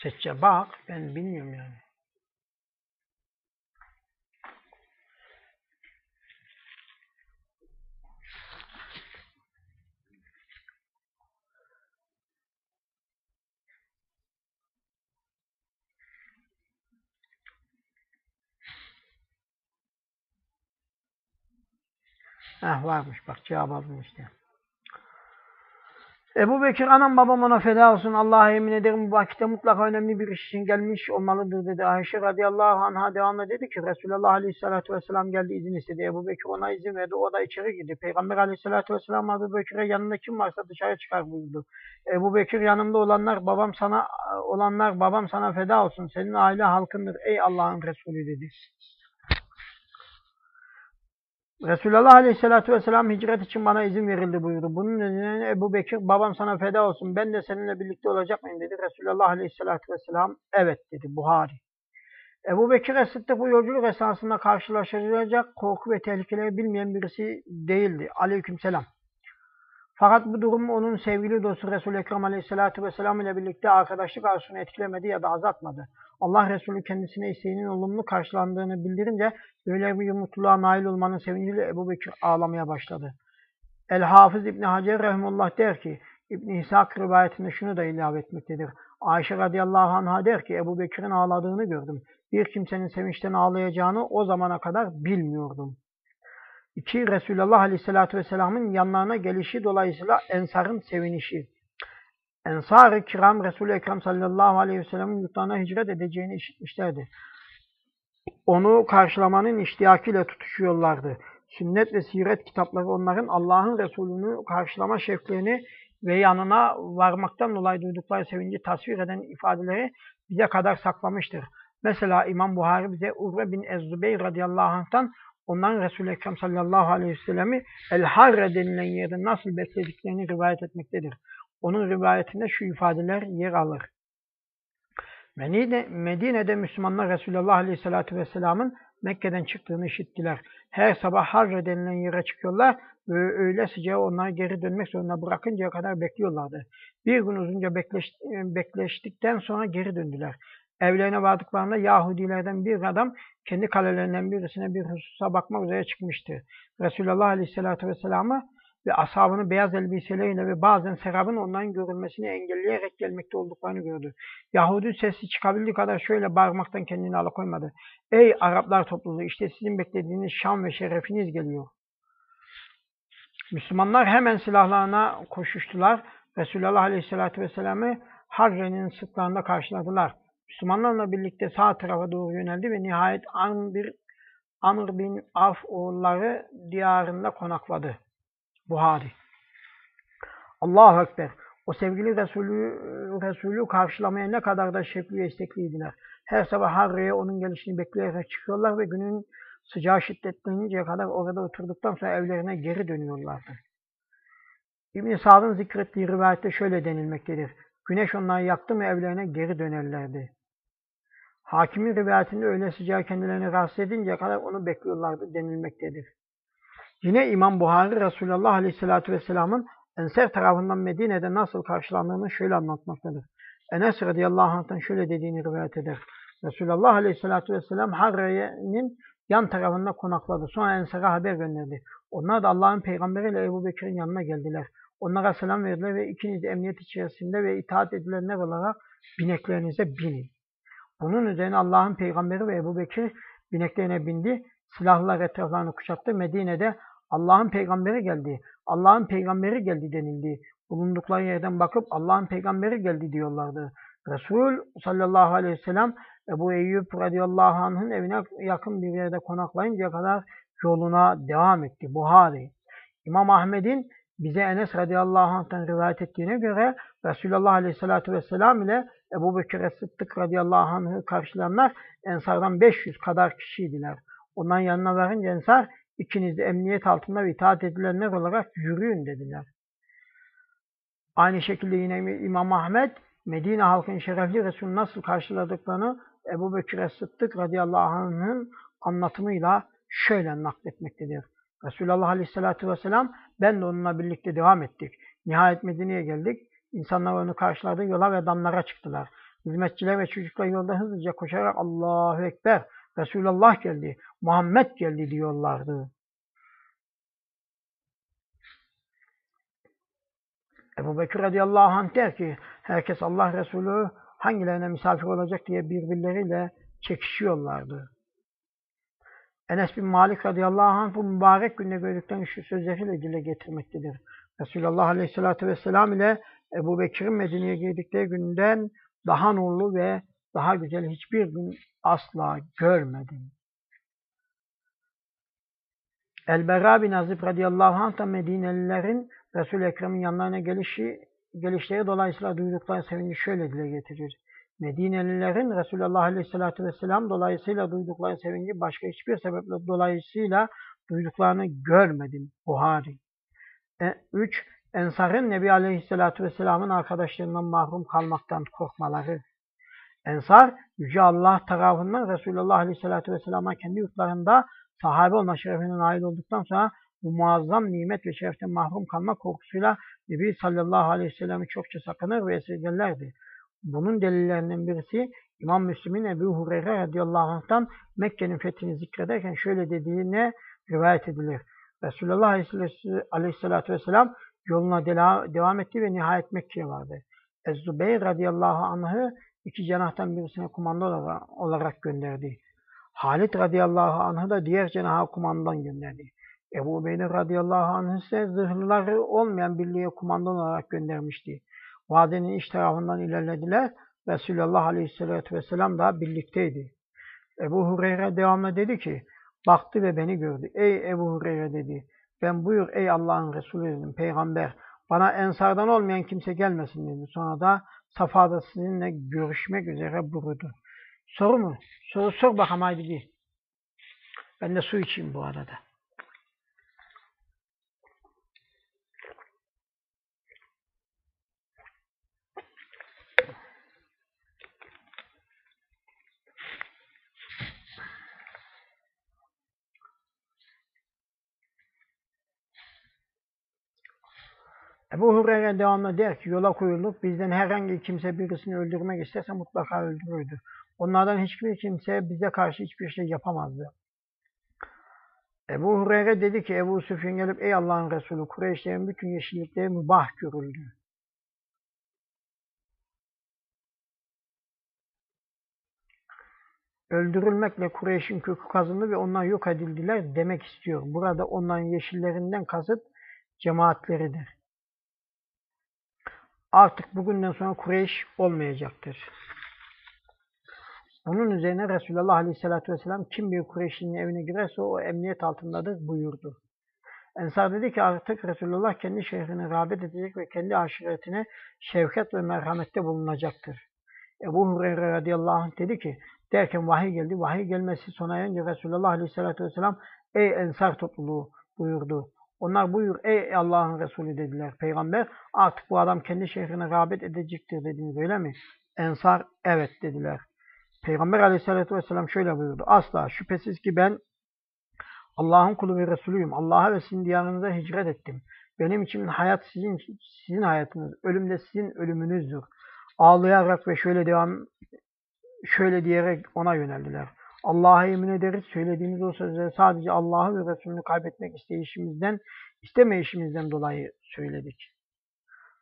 Seçe bak. Ben bilmiyorum yani. Heh varmış bak cevap aldım işte. Ebu Bekir anam babam ona feda olsun. Allah'a yemin ederim bu vakitte mutlaka önemli bir iş için gelmiş olmalıdır dedi. Ayşe radıyallahu anh'a devamlı dedi ki Resulullah aleyhissalatü vesselam geldi izin istedi. Ebu Bekir ona izin verdi. O da içeri girdi. Peygamber aleyhissalatü vesselam Ebu Bekir'e yanında kim varsa dışarı çıkar buyurdu. Ebu Bekir yanımda olanlar babam sana olanlar babam sana feda olsun. Senin aile halkındır ey Allah'ın Resulü dedi. Resulullah Aleyhisselatü Vesselam hicret için bana izin verildi buyurdu. Bunun üzerine Ebu Bekir babam sana feda olsun ben de seninle birlikte olacak mıyım dedi. Resulullah Aleyhisselatü Vesselam evet dedi Buhari. Ebu Bekir Sıddık bu yolculuk esnasında karşılaşacak korku ve tehlikeleri bilmeyen birisi değildi. Aleykümselam. Fakat bu durum onun sevgili dostu Resul-i Ekrem Aleyhisselatü Vesselam ile birlikte arkadaşlık arzusunu etkilemedi ya da azaltmadı. Allah Resulü kendisine isteğinin olumlu karşılandığını bildirince böyle bir mutluluğa nail olmanın sevinciyle Ebu Bekir ağlamaya başladı. El-Hafız İbni Hacer Rahimullah der ki, İbn İshak rivayetinde şunu da ilave etmektedir. Ayşe radıyallahu anh'a der ki, Ebu Bekir'in ağladığını gördüm. Bir kimsenin sevinçten ağlayacağını o zamana kadar bilmiyordum. İki, Resulullah aleyhissalatü vesselamın yanlarına gelişi dolayısıyla Ensar'ın sevinişi. Ensar-ı kiram Resul-i Ekrem sallallahu aleyhi ve sellem'in yurtlarına hicret edeceğini işitmişlerdi. Onu karşılamanın iştiyakıyla tutuşuyorlardı. Sünnet ve siret kitapları onların Allah'ın Resulü'nü karşılama şevklerini ve yanına varmaktan dolayı duydukları sevinci tasvir eden ifadeleri bize kadar saklamıştır. Mesela İmam Buhari bize Urve bin Ezzübeyr radıyallahu anh'tan onların Resul-i Ekrem sallallahu aleyhi ve sellemi El-Harre denilen yerde nasıl beslediklerini rivayet etmektedir. Onun rivayetinde şu ifadeler yer alır. Medine, Medine'de Müslümanlar Resulullah Aleyhisselatü Vesselam'ın Mekke'den çıktığını işittiler. Her sabah Harre denilen yere çıkıyorlar ve öğle sıcağı onları geri dönmek zorunda bırakıncaya kadar bekliyorlardı. Bir gün uzunca bekleş, bekleştikten sonra geri döndüler. Evlerine vardıklarında Yahudilerden bir adam kendi kalelerinden birisine bir hususa bakmak üzere çıkmıştı. Resulullah Aleyhisselatü Vesselam'ı ve ashabını beyaz elbiseleriyle ve bazen serabın onların görülmesini engelleyerek gelmekte olduklarını gördü. Yahudi sesi çıkabildiği kadar şöyle bağırmaktan kendini alıkoymadı. Ey Araplar topluluğu işte sizin beklediğiniz şan ve şerefiniz geliyor. Müslümanlar hemen silahlarına koşuştular. Resulullah Aleyhisselatü Vesselam'ı Harre'nin sırtlarında karşıladılar. Müslümanlarla birlikte sağ tarafa doğru yöneldi ve nihayet Amr bin Af oğulları diyarında konakladı. Buhari. Allahu Ekber. O sevgili Resulü, Resulü karşılamaya ne kadar da şevkli ve istekliydiler. Her sabah Harre'ye onun gelişini bekleyerek çıkıyorlar ve günün sıcağı şiddetleninceye kadar orada oturduktan sonra evlerine geri dönüyorlardı. İbn-i Sa'd'ın zikrettiği rivayette şöyle denilmektedir. Güneş onları yaktı mı evlerine geri dönerlerdi. Hakimin rivayetinde öyle sıcağı kendilerini rahatsız edinceye kadar onu bekliyorlardı denilmektedir. Yine İmam Buhari Resulullah Aleyhisselatü Vesselam'ın Enser tarafından Medine'de nasıl karşılandığını şöyle anlatmaktadır. Enes radıyallahu anh'tan şöyle dediğini rivayet eder. Resulullah aleyhissalatü vesselam Harre'nin yan tarafında konakladı. Sonra Ensar'a haber gönderdi. Onlar da Allah'ın peygamberiyle Ebu Bekir'in yanına geldiler. Onlara selam verdiler ve ikiniz emniyet içerisinde ve itaat edilenler olarak bineklerinize binin. Bunun üzerine Allah'ın peygamberi ve Ebu Bekir bineklerine bindi. Silahlılar etraflarını kuşattı. Medine'de Allah'ın peygamberi geldi. Allah'ın peygamberi geldi denildi. Bulundukları yerden bakıp Allah'ın peygamberi geldi diyorlardı. Resul sallallahu aleyhi ve sellem Ebu Eyyub radıyallahu anh'ın evine yakın bir yerde konaklayıncaya kadar yoluna devam etti. Buhari. İmam Ahmed'in bize Enes radıyallahu anh'tan rivayet ettiğine göre Resulullah aleyhissalatü vesselam ile Ebu Bekir Sıddık radıyallahu anh'ı karşılayanlar Ensar'dan 500 kadar kişiydiler. Ondan yanına varınca Ensar ikiniz de emniyet altında ve itaat edilenler olarak yürüyün dediler. Aynı şekilde yine İmam Ahmed Medine halkın şerefli Resulü nasıl karşıladıklarını Ebu Bekir Sıddık radıyallahu anh'ın anlatımıyla şöyle nakletmektedir. Resulullah aleyhissalatü vesselam ben de onunla birlikte devam ettik. Nihayet Medine'ye geldik. İnsanlar onu karşıladı. Yola ve damlara çıktılar. Hizmetçiler ve çocuklar yolda hızlıca koşarak Allahu Ekber, Resulullah geldi, Muhammed geldi diyorlardı. Ebu Bekir radıyallahu anh der ki, herkes Allah Resulü hangilerine misafir olacak diye birbirleriyle çekişiyorlardı. Enes bin Malik radıyallahu anh bu mübarek günde gördükten şu sözleriyle dile getirmektedir. Resulullah aleyhissalatü vesselam ile Ebu Bekir'in Medine'ye girdikleri günden daha nurlu ve daha güzel hiçbir gün asla görmedim. El-Berra bin Azib radıyallahu anh da Medinelilerin Resul-i Ekrem'in yanlarına gelişi, gelişleri dolayısıyla duydukları sevinci şöyle dile getirir. Medinelilerin Resulullah Aleyhisselatü Vesselam dolayısıyla duydukları sevinci başka hiçbir sebeple dolayısıyla duyduklarını görmedim. Buhari. 3. E, Ensar'ın Nebi Aleyhisselatü Vesselam'ın arkadaşlarından mahrum kalmaktan korkmaları. Ensar, Yüce Allah tarafından Resulullah Aleyhisselatü Vesselam'a kendi yurtlarında sahabe olma şerefine nail olduktan sonra bu muazzam nimet ve şereften mahrum kalma korkusuyla Nebi sallallahu aleyhi ve çokça sakınır ve esirgerlerdi. Bunun delillerinden birisi İmam Müslim'in Ebu Hureyre radıyallahu anh'tan Mekke'nin fethini zikrederken şöyle dediğine rivayet edilir. Resulullah aleyhissalatü vesselam yoluna devam etti ve nihayet Mekke'ye vardı. Ez-Zübeyir radıyallahu anh'ı iki cenahtan birisine kumanda olarak gönderdi. Halit radıyallahu anh'ı da diğer cenaha kumandan gönderdi. Ebu Bekir radıyallahu anh ise zırhlıları olmayan birliğe kumandan olarak göndermişti. Vadenin iç tarafından ilerlediler. Resulullah aleyhissalatü vesselam da birlikteydi. Ebu Hureyre devamlı dedi ki, baktı ve beni gördü. Ey Ebu Hureyre dedi, ben buyur ey Allah'ın Resulü dedim, peygamber, bana ensardan olmayan kimse gelmesin dedi. Sonra da Safa'da sizinle görüşmek üzere buyurdu. Soru mu? Soru sor bakalım haydi bir. Ben de su içeyim bu arada. Ebu Hureyre devamlı der ki yola koyulduk. Bizden herhangi kimse birisini öldürmek isterse mutlaka öldürürdü. Onlardan hiçbir kimse bize karşı hiçbir şey yapamazdı. Ebu Hureyre dedi ki Ebu Süfyan gelip ey Allah'ın Resulü Kureyşlerin bütün yeşillikleri mübah görüldü. Öldürülmekle Kureyş'in kökü kazındı ve onlar yok edildiler demek istiyor. Burada onların yeşillerinden kasıt cemaatleridir artık bugünden sonra Kureyş olmayacaktır. Onun üzerine Resulullah Aleyhisselatü Vesselam kim bir Kureyş'in evine girerse o emniyet altındadır buyurdu. Ensar dedi ki artık Resulullah kendi şehrine rağbet edecek ve kendi aşiretine şevket ve merhamette bulunacaktır. Ebu Hureyre radıyallahu anh dedi ki derken vahiy geldi. Vahiy gelmesi sona erince Resulullah aleyhissalatü vesselam ey ensar topluluğu buyurdu. Onlar buyur ey Allah'ın Resulü dediler. Peygamber artık bu adam kendi şehrine rağbet edecektir dediniz öyle mi? Ensar evet dediler. Peygamber aleyhissalatü vesselam şöyle buyurdu. Asla şüphesiz ki ben Allah'ın kulu ve Resulüyüm. Allah'a ve sizin diyarınıza hicret ettim. Benim için hayat sizin sizin hayatınız, ölüm de sizin ölümünüzdür. Ağlayarak ve şöyle devam şöyle diyerek ona yöneldiler. Allah'a yemin ederiz söylediğimiz o sözleri sadece Allah'ı ve Resulünü kaybetmek isteyişimizden, istemeyişimizden dolayı söyledik.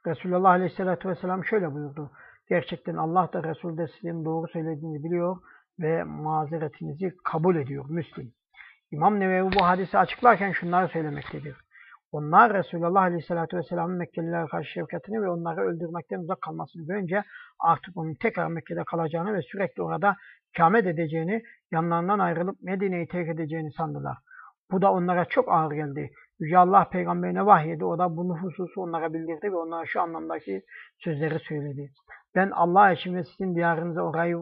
Resulullah Aleyhisselatü Vesselam şöyle buyurdu. Gerçekten Allah da Resul de sizin doğru söylediğinizi biliyor ve mazeretinizi kabul ediyor. Müslim. İmam Nevevi bu hadisi açıklarken şunları söylemektedir. Onlar Resulullah Aleyhisselatü Vesselam'ın Mekkeliler karşı şefkatini ve onları öldürmekten uzak kalmasını görünce artık onun tekrar Mekke'de kalacağını ve sürekli orada ikamet edeceğini, yanlarından ayrılıp Medine'yi terk edeceğini sandılar. Bu da onlara çok ağır geldi. Yüce Allah peygamberine vahyedi. O da bunu hususu onlara bildirdi ve onlara şu anlamdaki sözleri söyledi. Ben Allah için ve sizin diyarınıza orayı,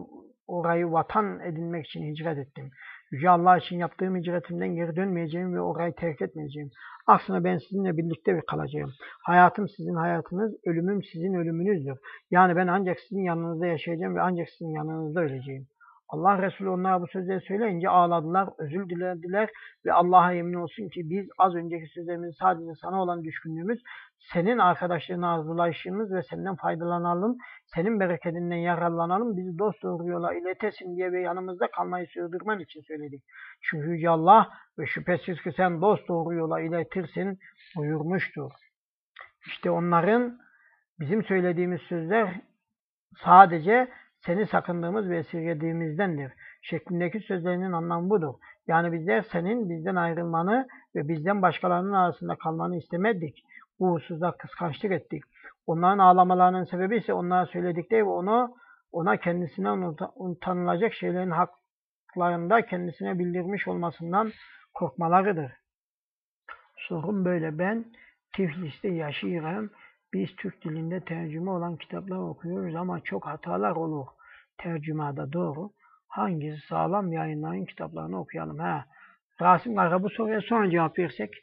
orayı vatan edinmek için hicret ettim. Yüce Allah için yaptığım hicretimden geri dönmeyeceğim ve orayı terk etmeyeceğim. Aslında ben sizinle birlikte kalacağım. Hayatım sizin hayatınız, ölümüm sizin ölümünüzdür. Yani ben ancak sizin yanınızda yaşayacağım ve ancak sizin yanınızda öleceğim. Allah Resulü onlara bu sözleri söyleyince ağladılar, özür dilediler ve Allah'a yemin olsun ki biz az önceki sözlerimiz sadece sana olan düşkünlüğümüz, senin arkadaşlarına arzulayışımız ve senden faydalanalım, senin bereketinden yararlanalım, bizi dost doğru yola iletesin diye ve yanımızda kalmayı sürdürmen için söyledik. Çünkü Yüce Allah ve şüphesiz ki sen dost doğru yola iletirsin buyurmuştur. İşte onların bizim söylediğimiz sözler sadece seni sakındığımız ve esirgediğimizdendir. Şeklindeki sözlerinin anlamı budur. Yani bizler senin bizden ayrılmanı ve bizden başkalarının arasında kalmanı istemedik. Bu hususta kıskançlık ettik. Onların ağlamalarının sebebi ise onlara söyledikleri ve onu ona kendisine utanılacak şeylerin haklarında kendisine bildirmiş olmasından korkmalarıdır. Sorun böyle. Ben Tiflis'te yaşıyorum. Biz Türk dilinde tercüme olan kitaplar okuyoruz ama çok hatalar olur. Tercümada doğru. Hangisi sağlam yayınların kitaplarını okuyalım. Ha. Rasim Kara bu soruya sonra cevap versek.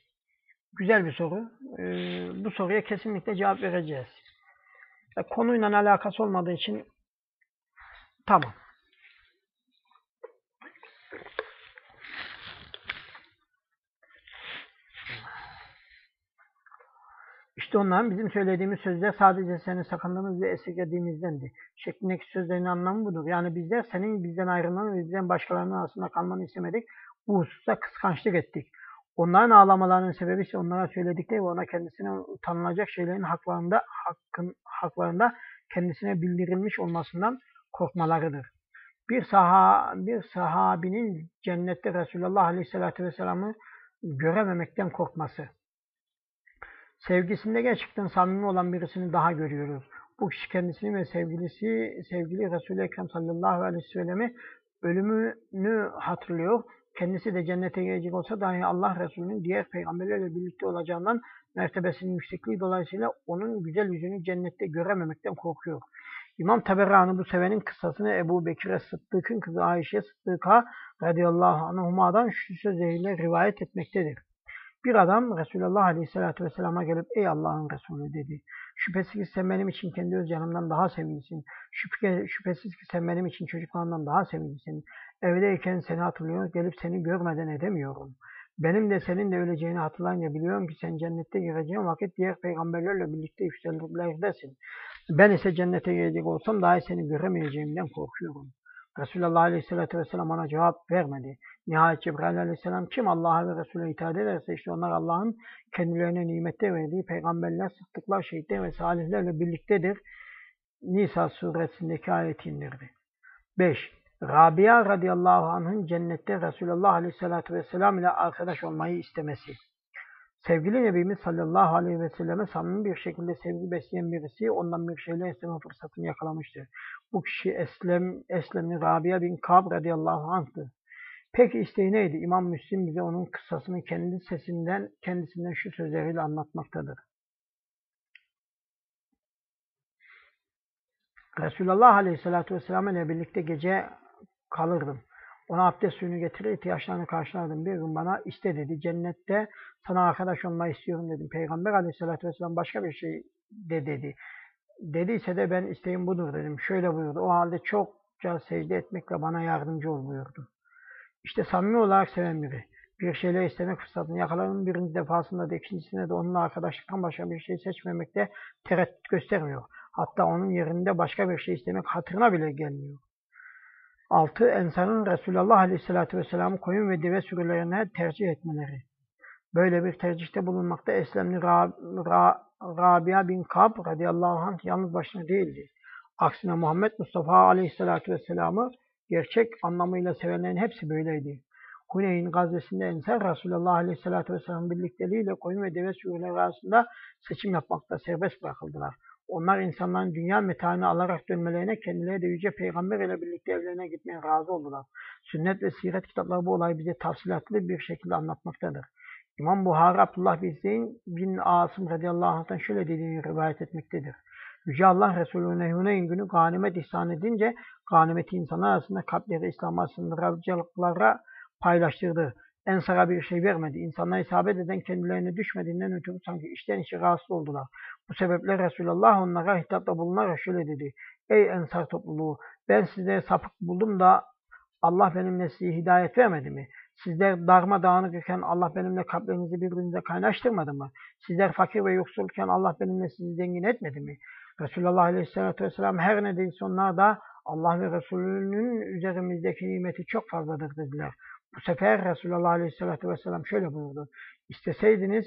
Güzel bir soru. Ee, bu soruya kesinlikle cevap vereceğiz. E, konuyla alakası olmadığı için tamam. Onların bizim söylediğimiz sözler sadece seni sakındığımız ve esirgediğimizdendi. Şeklindeki sözlerin anlamı budur. Yani bizler senin bizden ayrılmanı ve bizden başkalarının arasında kalmanı istemedik. Bu hususta kıskançlık ettik. Onların ağlamalarının sebebi ise onlara söyledikleri ve ona kendisine utanılacak şeylerin haklarında, hakkın, haklarında kendisine bildirilmiş olmasından korkmalarıdır. Bir, saha, bir sahabinin cennette Resulullah Aleyhisselatü Vesselam'ı görememekten korkması. Sevgisinde gerçekten samimi olan birisini daha görüyoruz. Bu kişi kendisini ve sevgilisi, sevgili Resul-i Ekrem sallallahu aleyhi ve sellem'i ölümünü hatırlıyor. Kendisi de cennete gelecek olsa dahi Allah Resulü'nün diğer peygamberlerle birlikte olacağından mertebesinin yüksekliği dolayısıyla onun güzel yüzünü cennette görememekten korkuyor. İmam Taberani bu sevenin kıssasını Ebu Bekir'e Sıddık'ın kızı Ayşe Sıddık'a radıyallahu anhuma'dan şu sözleriyle rivayet etmektedir. Bir adam Resulullah Aleyhisselatü Vesselam'a gelip ey Allah'ın Resulü dedi. Şüphesiz ki sen benim için kendi öz canımdan daha sevgilisin. Şüphe, şüphesiz ki sen benim için çocuklarımdan daha sevgilisin. Evdeyken seni hatırlıyor, gelip seni görmeden edemiyorum. Benim de senin de öleceğini hatırlayınca biliyorum ki sen cennette gireceğin vakit diğer peygamberlerle birlikte yükselirlerdesin. Ben ise cennete girecek olsam dahi seni göremeyeceğimden korkuyorum. Resulullah Aleyhisselatü Vesselam ona cevap vermedi. Nihayet Cebrail Aleyhisselam kim Allah'a ve Resul'e itaat ederse işte onlar Allah'ın kendilerine nimette verdiği peygamberler, sıddıklar, şehitler ve salihlerle birliktedir. Nisa suresindeki ayet indirdi. 5. Rabia radıyallahu anh'ın cennette Resulullah Aleyhisselatü Vesselam ile arkadaş olmayı istemesi. Sevgili Nebimiz sallallahu aleyhi ve selleme samimi bir şekilde sevgi besleyen birisi ondan bir şeyler isteme fırsatını yakalamıştı. Bu kişi Eslem, Eslemli Rabia bin Kab radıyallahu anh'tı. Peki isteği neydi? İmam Müslim bize onun kıssasını kendi sesinden, kendisinden şu sözleriyle anlatmaktadır. Resulullah Aleyhisselatü Vesselam ile birlikte gece kalırdım. Ona abdest suyunu getirir, ihtiyaçlarını karşılardım. Bir gün bana iste dedi. Cennette sana arkadaş olmayı istiyorum dedim. Peygamber aleyhissalatü vesselam başka bir şey de dedi. Dediyse de ben isteğim budur dedim. Şöyle buyurdu. O halde çokça secde etmekle bana yardımcı ol buyurdu. İşte samimi olarak seven biri. bir şeyler istemek fırsatını yakalanın birinci defasında da ikincisinde de onunla arkadaşlıktan başka bir şey seçmemekte tereddüt göstermiyor. Hatta onun yerinde başka bir şey istemek hatırına bile gelmiyor. 6. Ensar'ın Resulullah Aleyhisselatü Vesselam'ı koyun ve deve sürülerine tercih etmeleri. Böyle bir tercihte bulunmakta Eslemli Ra Ra Rabia bin Kab radıyallahu anh yalnız başına değildi. Aksine Muhammed Mustafa Aleyhisselatü Vesselam'ı gerçek anlamıyla sevenlerin hepsi böyleydi. Huneyn gazvesinde Ensar Resulullah Aleyhisselatü Vesselam birlikteliğiyle koyun ve deve sürüleri arasında seçim yapmakta serbest bırakıldılar. Onlar insanların dünya metaını alarak dönmelerine kendileri de Yüce Peygamber ile birlikte evlerine gitmeye razı oldular. Sünnet ve siret kitapları bu olayı bize tafsilatlı bir şekilde anlatmaktadır. İmam Buhari Abdullah bin Zeyn bin Asım radıyallahu anh'tan şöyle dediğini rivayet etmektedir. Yüce Allah Resulüne Huneyn günü ganimet ihsan edince ganimeti insanlar arasında kalpleri İslam'a sındırıcılıklara paylaştırdı. Ensara bir şey vermedi. İnsanlar isabet eden kendilerine düşmediğinden ötürü sanki işten işe rahatsız oldular. Bu sebeple Resulullah onlara hitapta bulunarak şöyle dedi. Ey Ensar topluluğu ben size sapık buldum da Allah benimle size hidayet vermedi mi? Sizler darmadağınık iken Allah benimle kalplerinizi birbirinize kaynaştırmadı mı? Sizler fakir ve yoksulken Allah benimle sizi zengin etmedi mi? Resulullah Aleyhisselatü Vesselam her ne dediyse onlar da Allah ve Resulünün üzerimizdeki nimeti çok fazladır dediler. Bu sefer Resulullah Aleyhisselatü Vesselam şöyle buyurdu. İsteseydiniz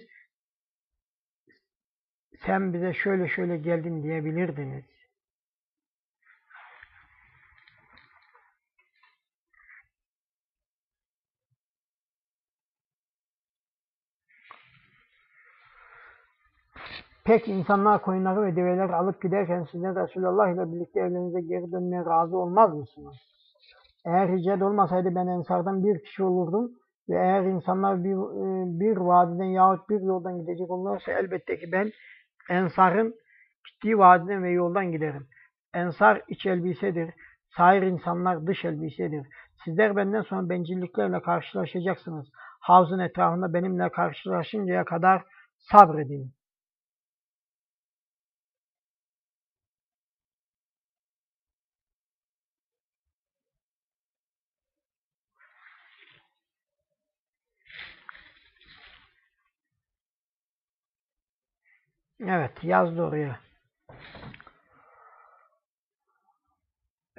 sen bize şöyle şöyle geldin diyebilirdiniz. Peki insanlar koyunları ve develeri alıp giderken sizler Resulullah ile birlikte evlerinize geri dönmeye razı olmaz mısınız? Eğer hicret olmasaydı ben ensardan bir kişi olurdum ve eğer insanlar bir, e, bir vadiden yahut bir yoldan gidecek olursa elbette ki ben ensarın gittiği vadiden ve yoldan giderim. Ensar iç elbisedir. Sair insanlar dış elbisedir. Sizler benden sonra bencilliklerle karşılaşacaksınız. Havzın etrafında benimle karşılaşıncaya kadar sabredin. Evet yazdı oraya.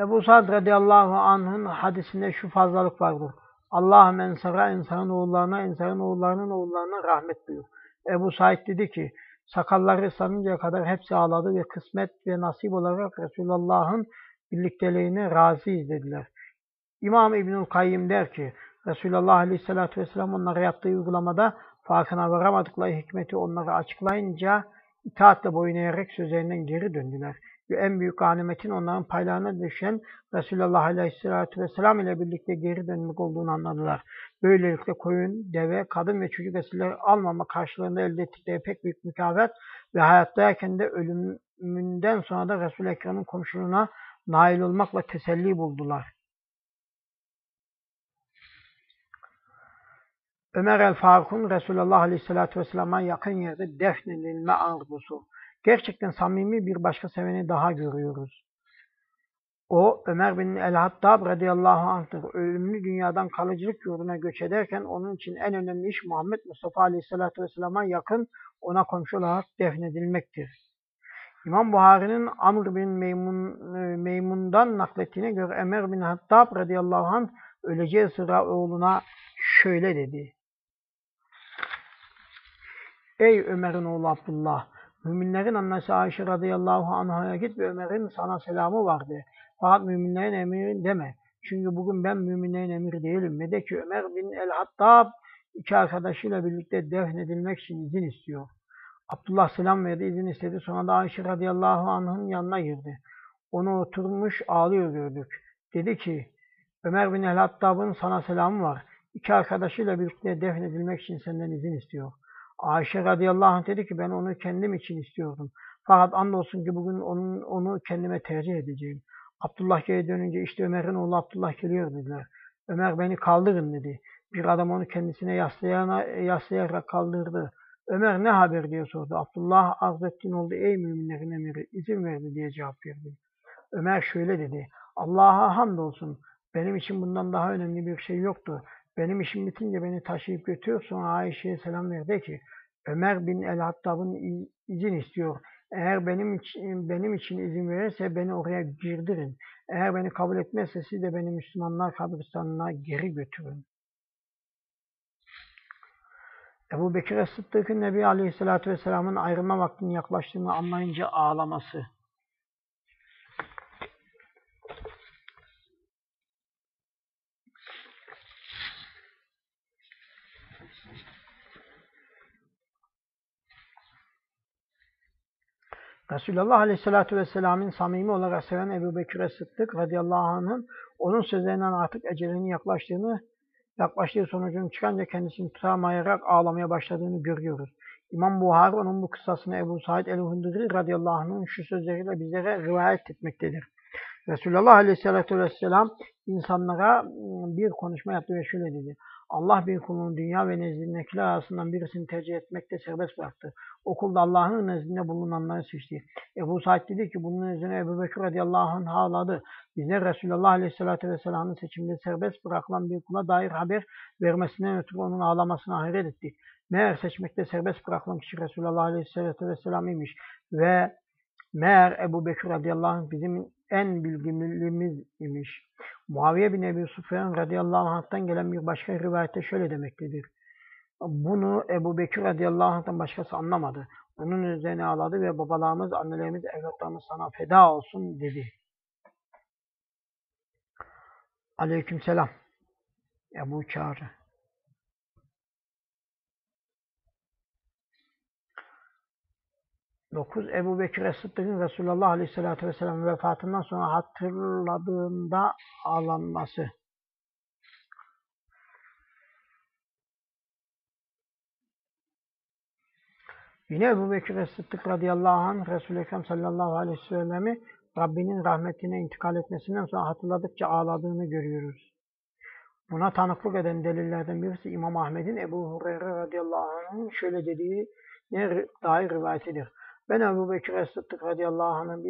Ebu Sa'd radıyallahu anh'ın hadisinde şu fazlalık vardır. Allah'ım ensara, insanın oğullarına, insanın oğullarının oğullarına rahmet buyur. Ebu Said dedi ki, sakalları ıslanıncaya kadar hepsi ağladı ve kısmet ve nasip olarak Resulullah'ın birlikteliğine razı izlediler. İmam İbnül Kayyim der ki, Resulullah Aleyhisselatü Vesselam onlara yaptığı uygulamada farkına varamadıkları hikmeti onlara açıklayınca itaatle boyun eğerek sözlerinden geri döndüler. Ve en büyük ganimetin onların paylarına düşen Resulullah Aleyhisselatü Vesselam ile birlikte geri dönmek olduğunu anladılar. Böylelikle koyun, deve, kadın ve çocuk esirleri almama karşılığında elde ettikleri pek büyük mükafat ve hayattayken de ölümünden sonra da Resul-i Ekrem'in komşuluğuna nail olmakla teselli buldular. Ömer el-Faruk'un Resulullah Aleyhisselatü Vesselam'a yakın yerde defnedilme arzusu. Gerçekten samimi bir başka seveni daha görüyoruz. O Ömer bin el-Hattab radıyallahu anh'tır. Ölümlü dünyadan kalıcılık yurduna göç ederken onun için en önemli iş Muhammed Mustafa Aleyhisselatü Vesselam'a yakın ona komşu olarak defnedilmektir. İmam Buhari'nin Amr bin Meymun, e, Meymun'dan naklettiğine göre Ömer bin Hattab radıyallahu anh öleceği sıra oğluna şöyle dedi. Ey Ömer'in oğlu Abdullah! Müminlerin annesi Ayşe radıyallahu anh'a git ve Ömer'in sana selamı vardı. Fakat müminlerin emiri deme. Çünkü bugün ben müminlerin emiri değilim. Ve de ki Ömer bin el-Hattab iki arkadaşıyla birlikte defnedilmek için izin istiyor. Abdullah selam verdi, izin istedi. Sonra da Ayşe radıyallahu anh'ın yanına girdi. Onu oturmuş ağlıyor gördük. Dedi ki, Ömer bin el-Hattab'ın sana selamı var. İki arkadaşıyla birlikte defnedilmek için senden izin istiyor. Ayşe radıyallahu anh dedi ki ben onu kendim için istiyordum. Fakat andolsun ki bugün onun, onu kendime tercih edeceğim. Abdullah geri dönünce işte Ömer'in oğlu Abdullah geliyor dediler. Ömer beni kaldırın dedi. Bir adam onu kendisine yaslayana, yaslayarak kaldırdı. Ömer ne haber diye sordu. Abdullah arz ettin oldu ey müminlerin emiri izin verdi diye cevap verdi. Ömer şöyle dedi. Allah'a hamdolsun benim için bundan daha önemli bir şey yoktu. Benim işim bitince beni taşıyıp götür. Sonra Ayşe'ye selam ver de ki Ömer bin el-Hattab'ın izin istiyor. Eğer benim için, benim için izin verirse beni oraya girdirin. Eğer beni kabul etmezse siz de beni Müslümanlar kabristanına geri götürün. Ebu Bekir Sıddık'ın Nebi Aleyhisselatü Vesselam'ın ayrılma vaktinin yaklaştığını anlayınca ağlaması. Resulullah Aleyhisselatü Vesselam'ın samimi olarak seven Ebu Bekir Sıddık radıyallahu anh'ın onun sözlerinden artık ecelinin yaklaştığını, yaklaştığı sonucunu çıkanca kendisini tutamayarak ağlamaya başladığını görüyoruz. İmam Buhari onun bu kıssasını Ebu Said el-Hundri radıyallahu anh'ın şu sözleriyle bizlere rivayet etmektedir. Resulullah Aleyhisselatü Vesselam insanlara bir konuşma yaptı ve şöyle dedi. Allah bir kulunun dünya ve nezdindekiler arasından birisini tercih etmekte serbest bıraktı. Okulda Allah'ın nezdinde bulunanları seçti. Ebu Said dedi ki bunun üzerine Ebu Bekir radıyallahu anh ağladı. Bize Resulullah aleyhissalatü vesselamın seçimde serbest bırakılan bir kula dair haber vermesinden ötürü onun ağlamasına hayret ettik. Meğer seçmekte serbest bırakılan kişi Resulullah aleyhissalatü vesselam imiş. Ve meğer Ebu Bekir radıyallahu anh bizim en bilgilimiz imiş. Muaviye bin Ebu Sufyan radıyallahu anh'tan gelen bir başka rivayette şöyle demektedir. Bunu Ebu Bekir radıyallahu anh'tan başkası anlamadı. Onun üzerine ağladı ve babalarımız, annelerimiz, evlatlarımız sana feda olsun dedi. Aleykümselam. Ebu Çağrı. 9. Ebu Bekir Sıddık'ın Resulullah Aleyhisselatü Vesselam vefatından sonra hatırladığında ağlanması. Yine Ebu Bekir Sıddık radıyallahu anh Resul-i Ekrem sallallahu aleyhi ve sellem'i Rabbinin rahmetine intikal etmesinden sonra hatırladıkça ağladığını görüyoruz. Buna tanıklık eden delillerden birisi İmam Ahmet'in Ebu Hureyre radıyallahu anh'ın şöyle dediği dair rivayetidir. Ben Ebu Bekir Sıddık radıyallahu anh'ı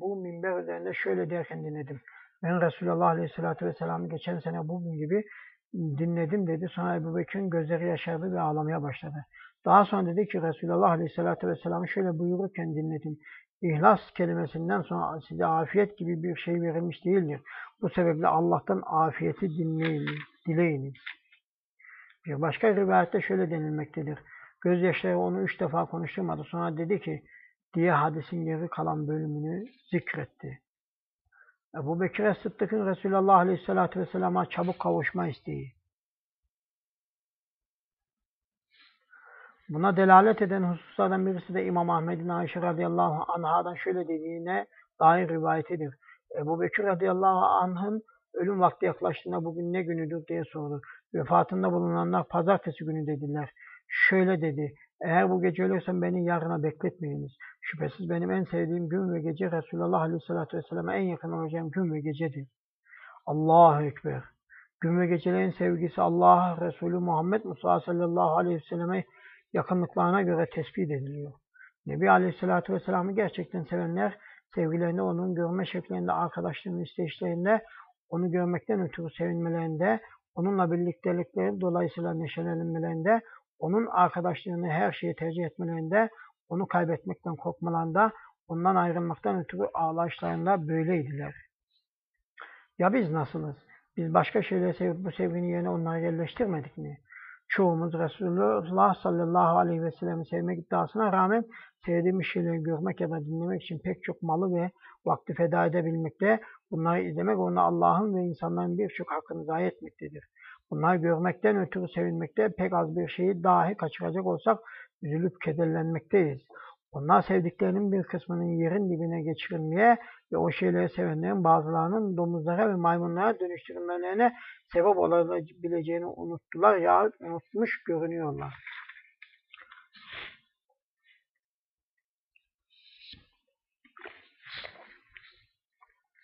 bu minber üzerinde şöyle derken dinledim. Ben Resulullah aleyhissalatü vesselam'ı geçen sene bugün gibi dinledim dedi. Sonra Ebu Bekir'in gözleri yaşardı ve ağlamaya başladı. Daha sonra dedi ki Resulullah aleyhissalatü vesselam'ı şöyle buyururken dinledim. İhlas kelimesinden sonra size afiyet gibi bir şey verilmiş değildir. Bu sebeple Allah'tan afiyeti dinleyin, dileyiniz. Bir başka rivayette şöyle denilmektedir. Gözyaşları onu üç defa konuşturmadı. Sonra dedi ki diye hadisin geri kalan bölümünü zikretti. Ebu Bekir Sıddık'ın Resulullah Aleyhisselatü Vesselam'a çabuk kavuşma isteği. Buna delalet eden hususlardan birisi de İmam Ahmed'in Ayşe radıyallahu anhadan şöyle dediğine dair rivayetidir. Ebu Bekir radıyallahu anh'ın ölüm vakti yaklaştığında bugün ne günüdür diye sordu. Vefatında bulunanlar pazartesi günü dediler. Şöyle dedi, eğer bu gece ölürsem beni yarına bekletmeyiniz. Şüphesiz benim en sevdiğim gün ve gece Resulullah Aleyhisselatü Vesselam'a en yakın olacağım gün ve gecedir. Allahu Ekber. Gün ve gecelerin sevgisi Allah Resulü Muhammed Musa sallallahu aleyhi ve yakınlıklarına göre tespit ediliyor. Nebi Aleyhisselatü Vesselam'ı gerçekten sevenler sevgilerinde onun görme şeklinde, arkadaşlığının isteyişlerinde, onu görmekten ötürü sevinmelerinde, onunla birliktelikleri dolayısıyla neşelenmelerinde, onun arkadaşlığını her şeye tercih etmelerinde, onu kaybetmekten korkmalarında, ondan ayrılmaktan ötürü ağlayışlarında böyleydiler. Ya biz nasılız? Biz başka şeyleri sevip bu sevginin yerine onları yerleştirmedik mi? Çoğumuz Resulullah sallallahu aleyhi ve sellem'i sevmek iddiasına rağmen sevdiğimiz şeyleri görmek ya da dinlemek için pek çok malı ve vakti feda edebilmekte, bunları izlemek onu Allah'ın ve insanların birçok hakkını zayi etmektedir. Bunları görmekten ötürü sevinmekte pek az bir şeyi dahi kaçıracak olsak üzülüp kederlenmekteyiz. Onlar sevdiklerinin bir kısmının yerin dibine geçirilmeye ve o şeyleri sevenlerin bazılarının domuzlara ve maymunlara dönüştürülmelerine sebep olabileceğini unuttular ya unutmuş görünüyorlar.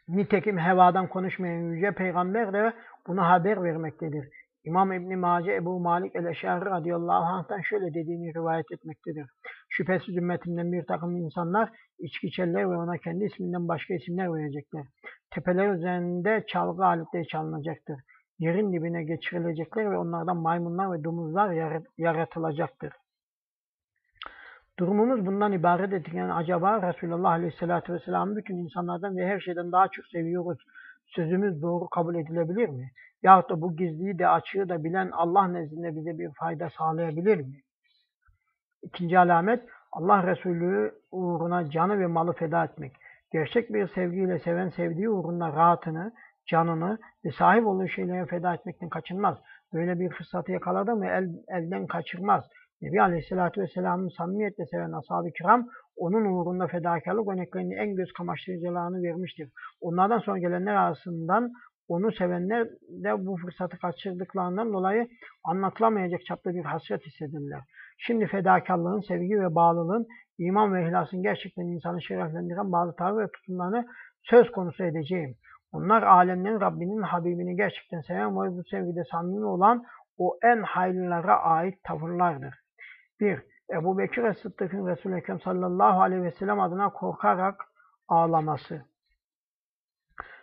Nitekim hevadan konuşmayan Yüce Peygamber de buna haber vermektedir. İmam İbn Mace Ebu Malik el-Eşari radıyallahu anh'tan şöyle dediğini rivayet etmektedir. Şüphesiz ümmetimden bir takım insanlar içki içerler ve ona kendi isminden başka isimler verecekler. Tepeler üzerinde çalgı aletleri çalınacaktır. yerin dibine geçirilecekler ve onlardan maymunlar ve domuzlar yaratılacaktır. Durumumuz bundan ibaret. Yani acaba Resulullah Aleyhisselatü Vesselam'ı bütün insanlardan ve her şeyden daha çok seviyoruz. Sözümüz doğru kabul edilebilir mi? Yahut da bu gizliyi de açığı da bilen Allah nezdinde bize bir fayda sağlayabilir mi? İkinci alamet Allah Resulü uğruna canı ve malı feda etmek. Gerçek bir sevgiyle seven sevdiği uğruna rahatını, canını ve sahip olduğu şeylere feda etmekten kaçınmaz. Böyle bir fırsatı yakaladı mı el, elden kaçırmaz. Nebi Aleyhisselatü Vesselam'ın samimiyetle seven ashab-ı kiram onun uğrunda fedakarlık örneklerini en göz kamaştırıcılarını vermiştir. Onlardan sonra gelenler arasından onu sevenler de bu fırsatı kaçırdıklarından dolayı anlatılamayacak çapta bir hasret hissederler. Şimdi fedakarlığın, sevgi ve bağlılığın, iman ve ihlasın gerçekten insanı şereflendiren bazı tavır ve tutumlarını söz konusu edeceğim. Onlar alemlerin Rabbinin Habibini gerçekten seven ve bu sevgide samimi olan o en hayırlılara ait tavırlardır. 1. Ebu Bekir Sıddık'ın Resul-i Ekrem sallallahu aleyhi ve sellem adına korkarak ağlaması.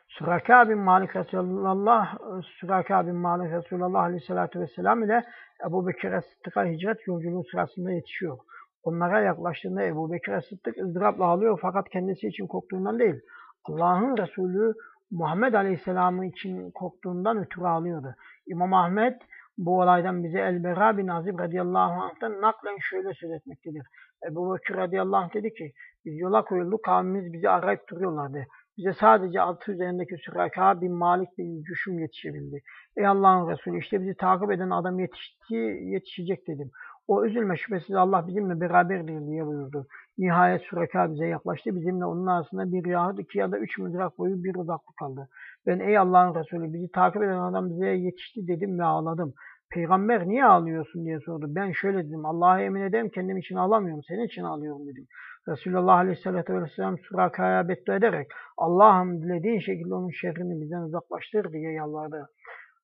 Süraka bin Malik Resulullah, Süraka bin Malik Resulullah aleyhissalatü vesselam ile Ebu Bekir Sıddık'a hicret yolculuğu sırasında yetişiyor. Onlara yaklaştığında Ebu Bekir Sıddık ızdırapla ağlıyor fakat kendisi için korktuğundan değil. Allah'ın Resulü Muhammed Aleyhisselam'ı için korktuğundan ötürü ağlıyordu. İmam Ahmet bu olaydan bize El-Bera bin Azib radıyallahu anh'tan naklen şöyle söz etmektedir. Ebu Bekir radıyallahu anh dedi ki, biz yola koyulduk, kavmimiz bizi arayıp duruyorlardı. Bize sadece altı üzerindeki Süraka bin Malik bin Cüşüm yetişebildi. Ey Allah'ın Resulü işte bizi takip eden adam yetişti, yetişecek dedim. O üzülme şüphesiz Allah bizimle beraberdir diye buyurdu. Nihayet Süreka bize yaklaştı. Bizimle onun arasında bir yahut iki ya da üç mızrak boyu bir uzaklık kaldı. Ben ey Allah'ın Resulü bizi takip eden adam bize yetişti dedim ve ağladım. Peygamber niye ağlıyorsun diye sordu. Ben şöyle dedim. Allah'a emin ederim kendim için ağlamıyorum. Senin için ağlıyorum dedim. Resulullah Aleyhisselatü Vesselam Suraka'ya beddua ederek Allah'ım dilediğin şekilde onun şerrini bizden uzaklaştır diye yalvardı.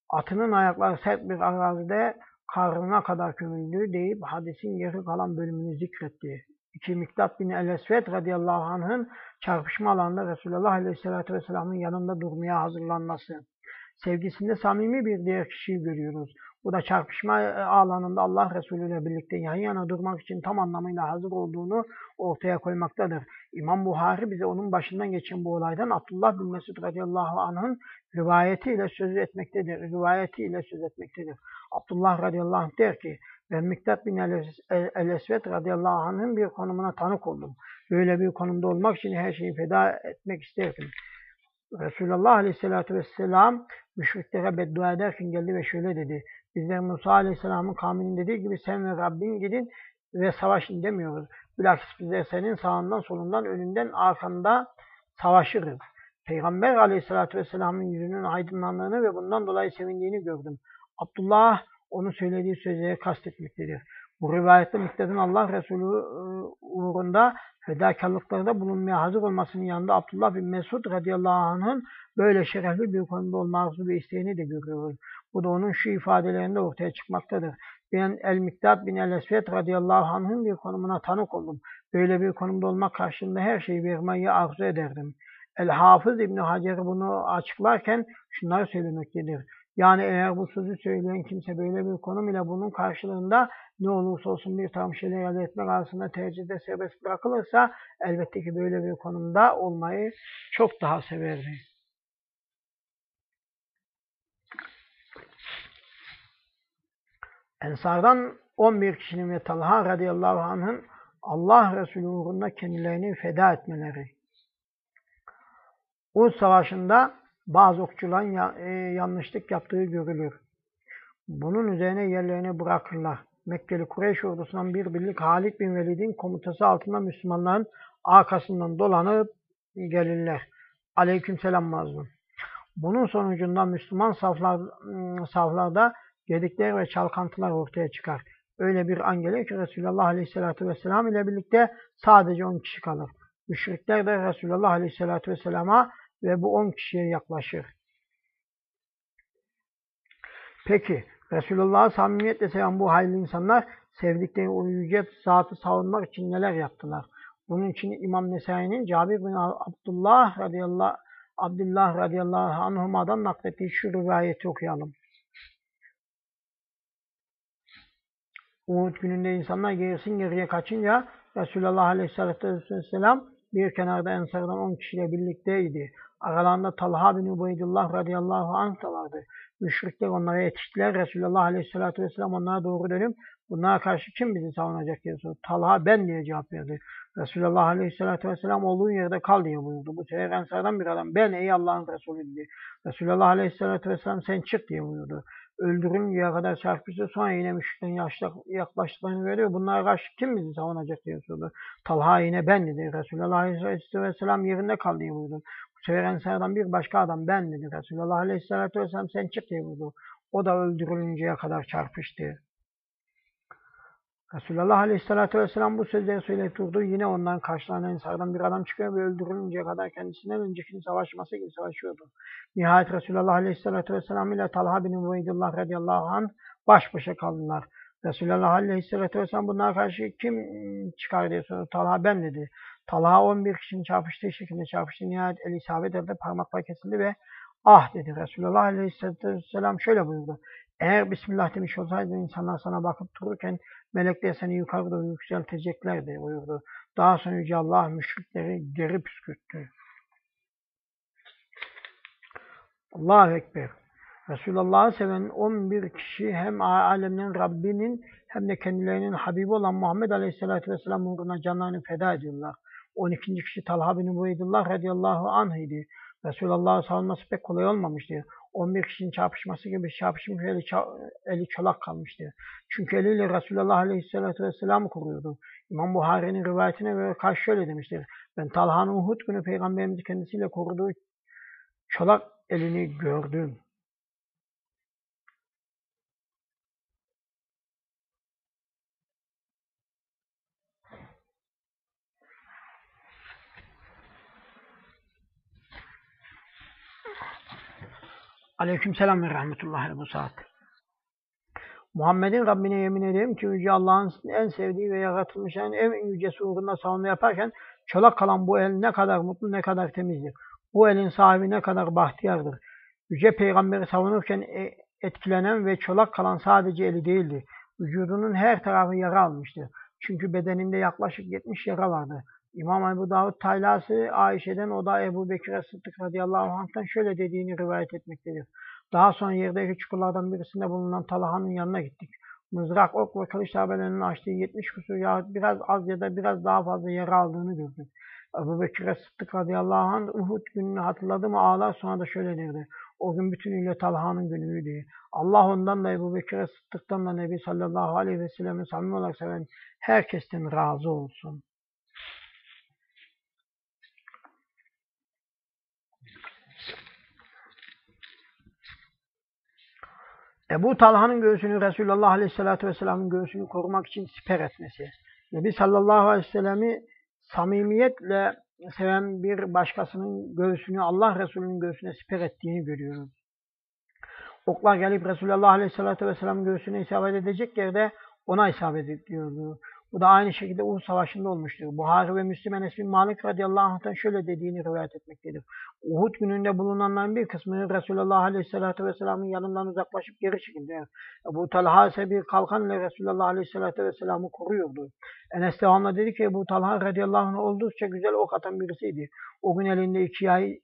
Atının ayakları sert bir arazide karnına kadar kömüldü deyip hadisin geri kalan bölümünü zikretti. İki Miktat bin El-Esved radıyallahu anh'ın çarpışma alanında Resulullah Aleyhisselatü Vesselam'ın yanında durmaya hazırlanması. Sevgisinde samimi bir diğer kişiyi görüyoruz. Bu da çarpışma e, alanında Allah Resulü ile birlikte yan yana durmak için tam anlamıyla hazır olduğunu ortaya koymaktadır. İmam Buhari bize onun başından geçen bu olaydan Abdullah bin Mesud radıyallahu anh'ın rivayetiyle söz etmektedir. Rivayetiyle söz etmektedir. Abdullah radıyallahu anh der ki ben Miktat bin el-Esved radıyallahu anh'ın bir konumuna tanık oldum. Böyle bir konumda olmak için her şeyi feda etmek isterdim. Resulullah aleyhissalatü vesselam müşriklere beddua ederken geldi ve şöyle dedi. Bizler Musa Aleyhisselam'ın kavminin dediği gibi sen ve Rabbin gidin ve savaşın demiyoruz. Bilakis bizler senin sağından, solundan, önünden, arkanda savaşırız. Peygamber Aleyhisselatü Vesselam'ın yüzünün aydınlandığını ve bundan dolayı sevindiğini gördüm. Abdullah onu söylediği sözleri kastetmektedir. Bu rivayette Miktat'ın Allah Resulü ıı, uğrunda fedakarlıklarda bulunmaya hazır olmasının yanında Abdullah bin Mesud radıyallahu anh'ın böyle şerefli bir konuda olma arzu isteğini de görüyoruz. Bu da onun şu ifadelerinde ortaya çıkmaktadır. Ben El-Miktat bin El-Esved radıyallahu anh'ın bir konumuna tanık oldum. Böyle bir konumda olmak karşılığında her şeyi vermeyi arzu ederdim. El-Hafız İbni Hacer bunu açıklarken şunları söylemektedir. Yani eğer bu sözü söyleyen kimse böyle bir konum ile bunun karşılığında ne olursa olsun bir takım şeyler elde etmek arasında tercihde serbest bırakılırsa elbette ki böyle bir konumda olmayı çok daha severdi. Ensardan 11 kişinin ve Talha radıyallahu anh'ın Allah Resulü uğrunda kendilerini feda etmeleri. Uhud Savaşı'nda bazı okçuların e, yanlışlık yaptığı görülür. Bunun üzerine yerlerini bırakırlar. Mekkeli Kureyş ordusundan bir birlik Halid bin Velid'in komutası altında Müslümanların arkasından dolanıp gelirler. Aleyküm selam mazlum. Bunun sonucunda Müslüman saflar, ıı, saflarda gedikler ve çalkantılar ortaya çıkar. Öyle bir an gelir ki Resulullah Aleyhisselatü Vesselam ile birlikte sadece 10 kişi kalır. Müşrikler de Resulullah Aleyhisselatü Vesselam'a ve bu 10 kişiye yaklaşır. Peki Resulullah'ı samimiyetle seven bu hayırlı insanlar sevdikleri o yüce zatı savunmak için neler yaptılar? Bunun için İmam Nesai'nin Cabir bin Abdullah radıyallahu Abdullah radıyallahu anhuma'dan naklettiği şu rivayeti okuyalım. Uhud gününde insanlar gerisin geriye kaçınca Resulullah Aleyhisselatü Vesselam bir kenarda Ensar'dan 10 kişiyle birlikteydi. Aralarında Talha bin Ubeydullah radıyallahu anh da vardı. Müşrikler onlara yetiştiler. Resulullah Aleyhisselatü Vesselam onlara doğru dönüp bunlara karşı kim bizi savunacak diye sordu. Talha ben diye cevap verdi. Resulullah Aleyhisselatü Vesselam olduğun yerde kal diye buyurdu. Bu sefer Ensar'dan bir adam ben ey Allah'ın Resulü dedi. Resulullah Aleyhisselatü Vesselam sen çık diye buyurdu. Öldürünceye kadar çarpıştı. Sonra yine müşriklerin yaklaştıklarını görüyor. Bunlara karşı kim bizi savunacak diye sordu. Talha yine ben dedi. Resulullah Aleyhisselatü Vesselam yerinde kal diye buyurdu. Bu sefer Ensar'dan bir başka adam ben dedi. Resulullah Aleyhisselatü Vesselam sen çık diye buyurdu. O da öldürülünceye kadar çarpıştı. Resulullah Aleyhisselatü Vesselam bu sözleri söyleyip durdu. Yine ondan karşılanan ensardan bir adam çıkıyor ve öldürülünceye kadar kendisinden öncekinin savaşması gibi savaşıyordu. Nihayet Resulullah Aleyhisselatü Vesselam ile Talha bin Ubeydullah radıyallahu anh baş başa kaldılar. Resulullah Aleyhisselatü Vesselam bunlara karşı kim çıkar diye sordu. Talha ben dedi. Talha 11 kişinin çarpıştığı şekilde çarpıştı. Nihayet el isabet edildi, parmaklar kesildi ve ah dedi. Resulullah Aleyhisselatü Vesselam şöyle buyurdu. Eğer Bismillah demiş olsaydın insanlar sana bakıp dururken melekler seni yukarı doğru yükselteceklerdi buyurdu. Daha sonra Yüce Allah müşrikleri geri püskürttü. Allahu Ekber. Resulullah'ı seven 11 kişi hem alemlerin Rabbinin hem de kendilerinin Habibi olan Muhammed Aleyhisselatü Vesselam uğruna canlarını feda ediyorlar. 12. kişi Talha bin Ubeydullah radıyallahu anh idi. Resulullah'ı savunması pek kolay olmamıştı. 11 kişinin çarpışması gibi çarpışmış eli, eli çolak kalmıştı. Çünkü eliyle Resulullah Aleyhisselatü Vesselam'ı koruyordu. İmam Buhari'nin rivayetine göre karşı şöyle demiştir. Ben Talha'nın Uhud günü Peygamberimizi kendisiyle koruduğu çolak elini gördüm. Aleykümselam ve rahmetullahi bu saat. Muhammed'in Rabbine yemin ederim ki Yüce Allah'ın en sevdiği ve yaratılmış en, en yücesi uğrunda savunma yaparken çolak kalan bu el ne kadar mutlu ne kadar temizdir. Bu elin sahibi ne kadar bahtiyardır. Yüce Peygamberi savunurken e, etkilenen ve çolak kalan sadece eli değildi. Vücudunun her tarafı yara almıştı. Çünkü bedeninde yaklaşık 70 yara vardı. İmam Ebu Davud Taylası Ayşe'den o da Ebu Bekir'e Sıddık radıyallahu anh'tan şöyle dediğini rivayet etmektedir. Daha sonra yerdeki çukurlardan birisinde bulunan Talha'nın yanına gittik. Mızrak, ok ve kılıç darbelerinin açtığı 70 kusur yahut biraz az ya da biraz daha fazla yara aldığını gördük. Ebu Bekir'e Sıddık radıyallahu anh Uhud gününü hatırladı mı ağlar sonra da şöyle derdi. O gün bütünüyle Talha'nın günüydü. Allah ondan da Ebu Bekir'e Sıddık'tan da Nebi sallallahu aleyhi ve sellem'i samimi olarak seven herkesten razı olsun. Ebu Talha'nın göğsünü Resulullah Aleyhisselatü Vesselam'ın göğsünü korumak için siper etmesi. Nebi sallallahu aleyhi ve samimiyetle seven bir başkasının göğsünü Allah Resulü'nün göğsüne siper ettiğini görüyoruz. Oklar gelip Resulullah Aleyhisselatü Vesselam'ın göğsüne isabet edecek yerde ona isabet ediyordu. Bu da aynı şekilde Uhud Savaşı'nda olmuştur. Buhari ve Müslim Enes bin Malik radıyallahu anh'tan şöyle dediğini rivayet etmektedir. Uhud gününde bulunanların bir kısmı Resulullah aleyhissalatü vesselamın yanından uzaklaşıp geri çekildi. Ebu Talha ise bir kalkan ile Resulullah aleyhissalatü vesselamı koruyordu. Enes devamlı dedi ki Ebu Talha radıyallahu anh oldukça güzel ok atan birisiydi. O gün elinde iki yay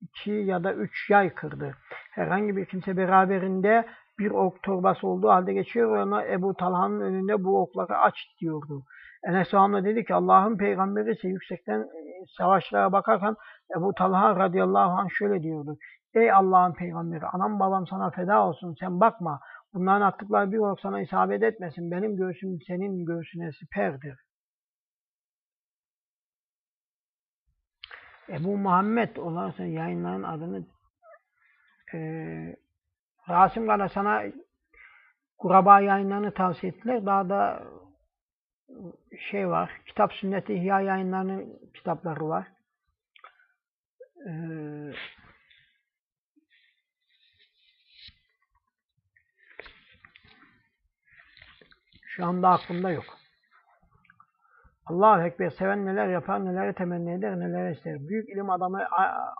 iki ya da üç yay kırdı. Herhangi bir kimse beraberinde bir ok torbası olduğu halde geçiyor ve ona Ebu Talha'nın önünde bu okları aç diyordu. Enes Hanım'la dedi ki Allah'ın peygamberi ise yüksekten e, savaşlara bakarken Ebu Talha radıyallahu anh şöyle diyordu. Ey Allah'ın peygamberi anam babam sana feda olsun sen bakma. Bunların attıkları bir ok sana isabet etmesin. Benim göğsüm senin göğsüne siperdir. Ebu Muhammed olarsa yayınların adını e, Rasim Kara sana Kuraba yayınlarını tavsiye ettiler. Daha da şey var, Kitap Sünneti İhya yayınlarının kitapları var. Ee, şu anda aklımda yok. Allah-u Ekber seven neler yapar, neler temenni eder, neler ister. Büyük ilim adamı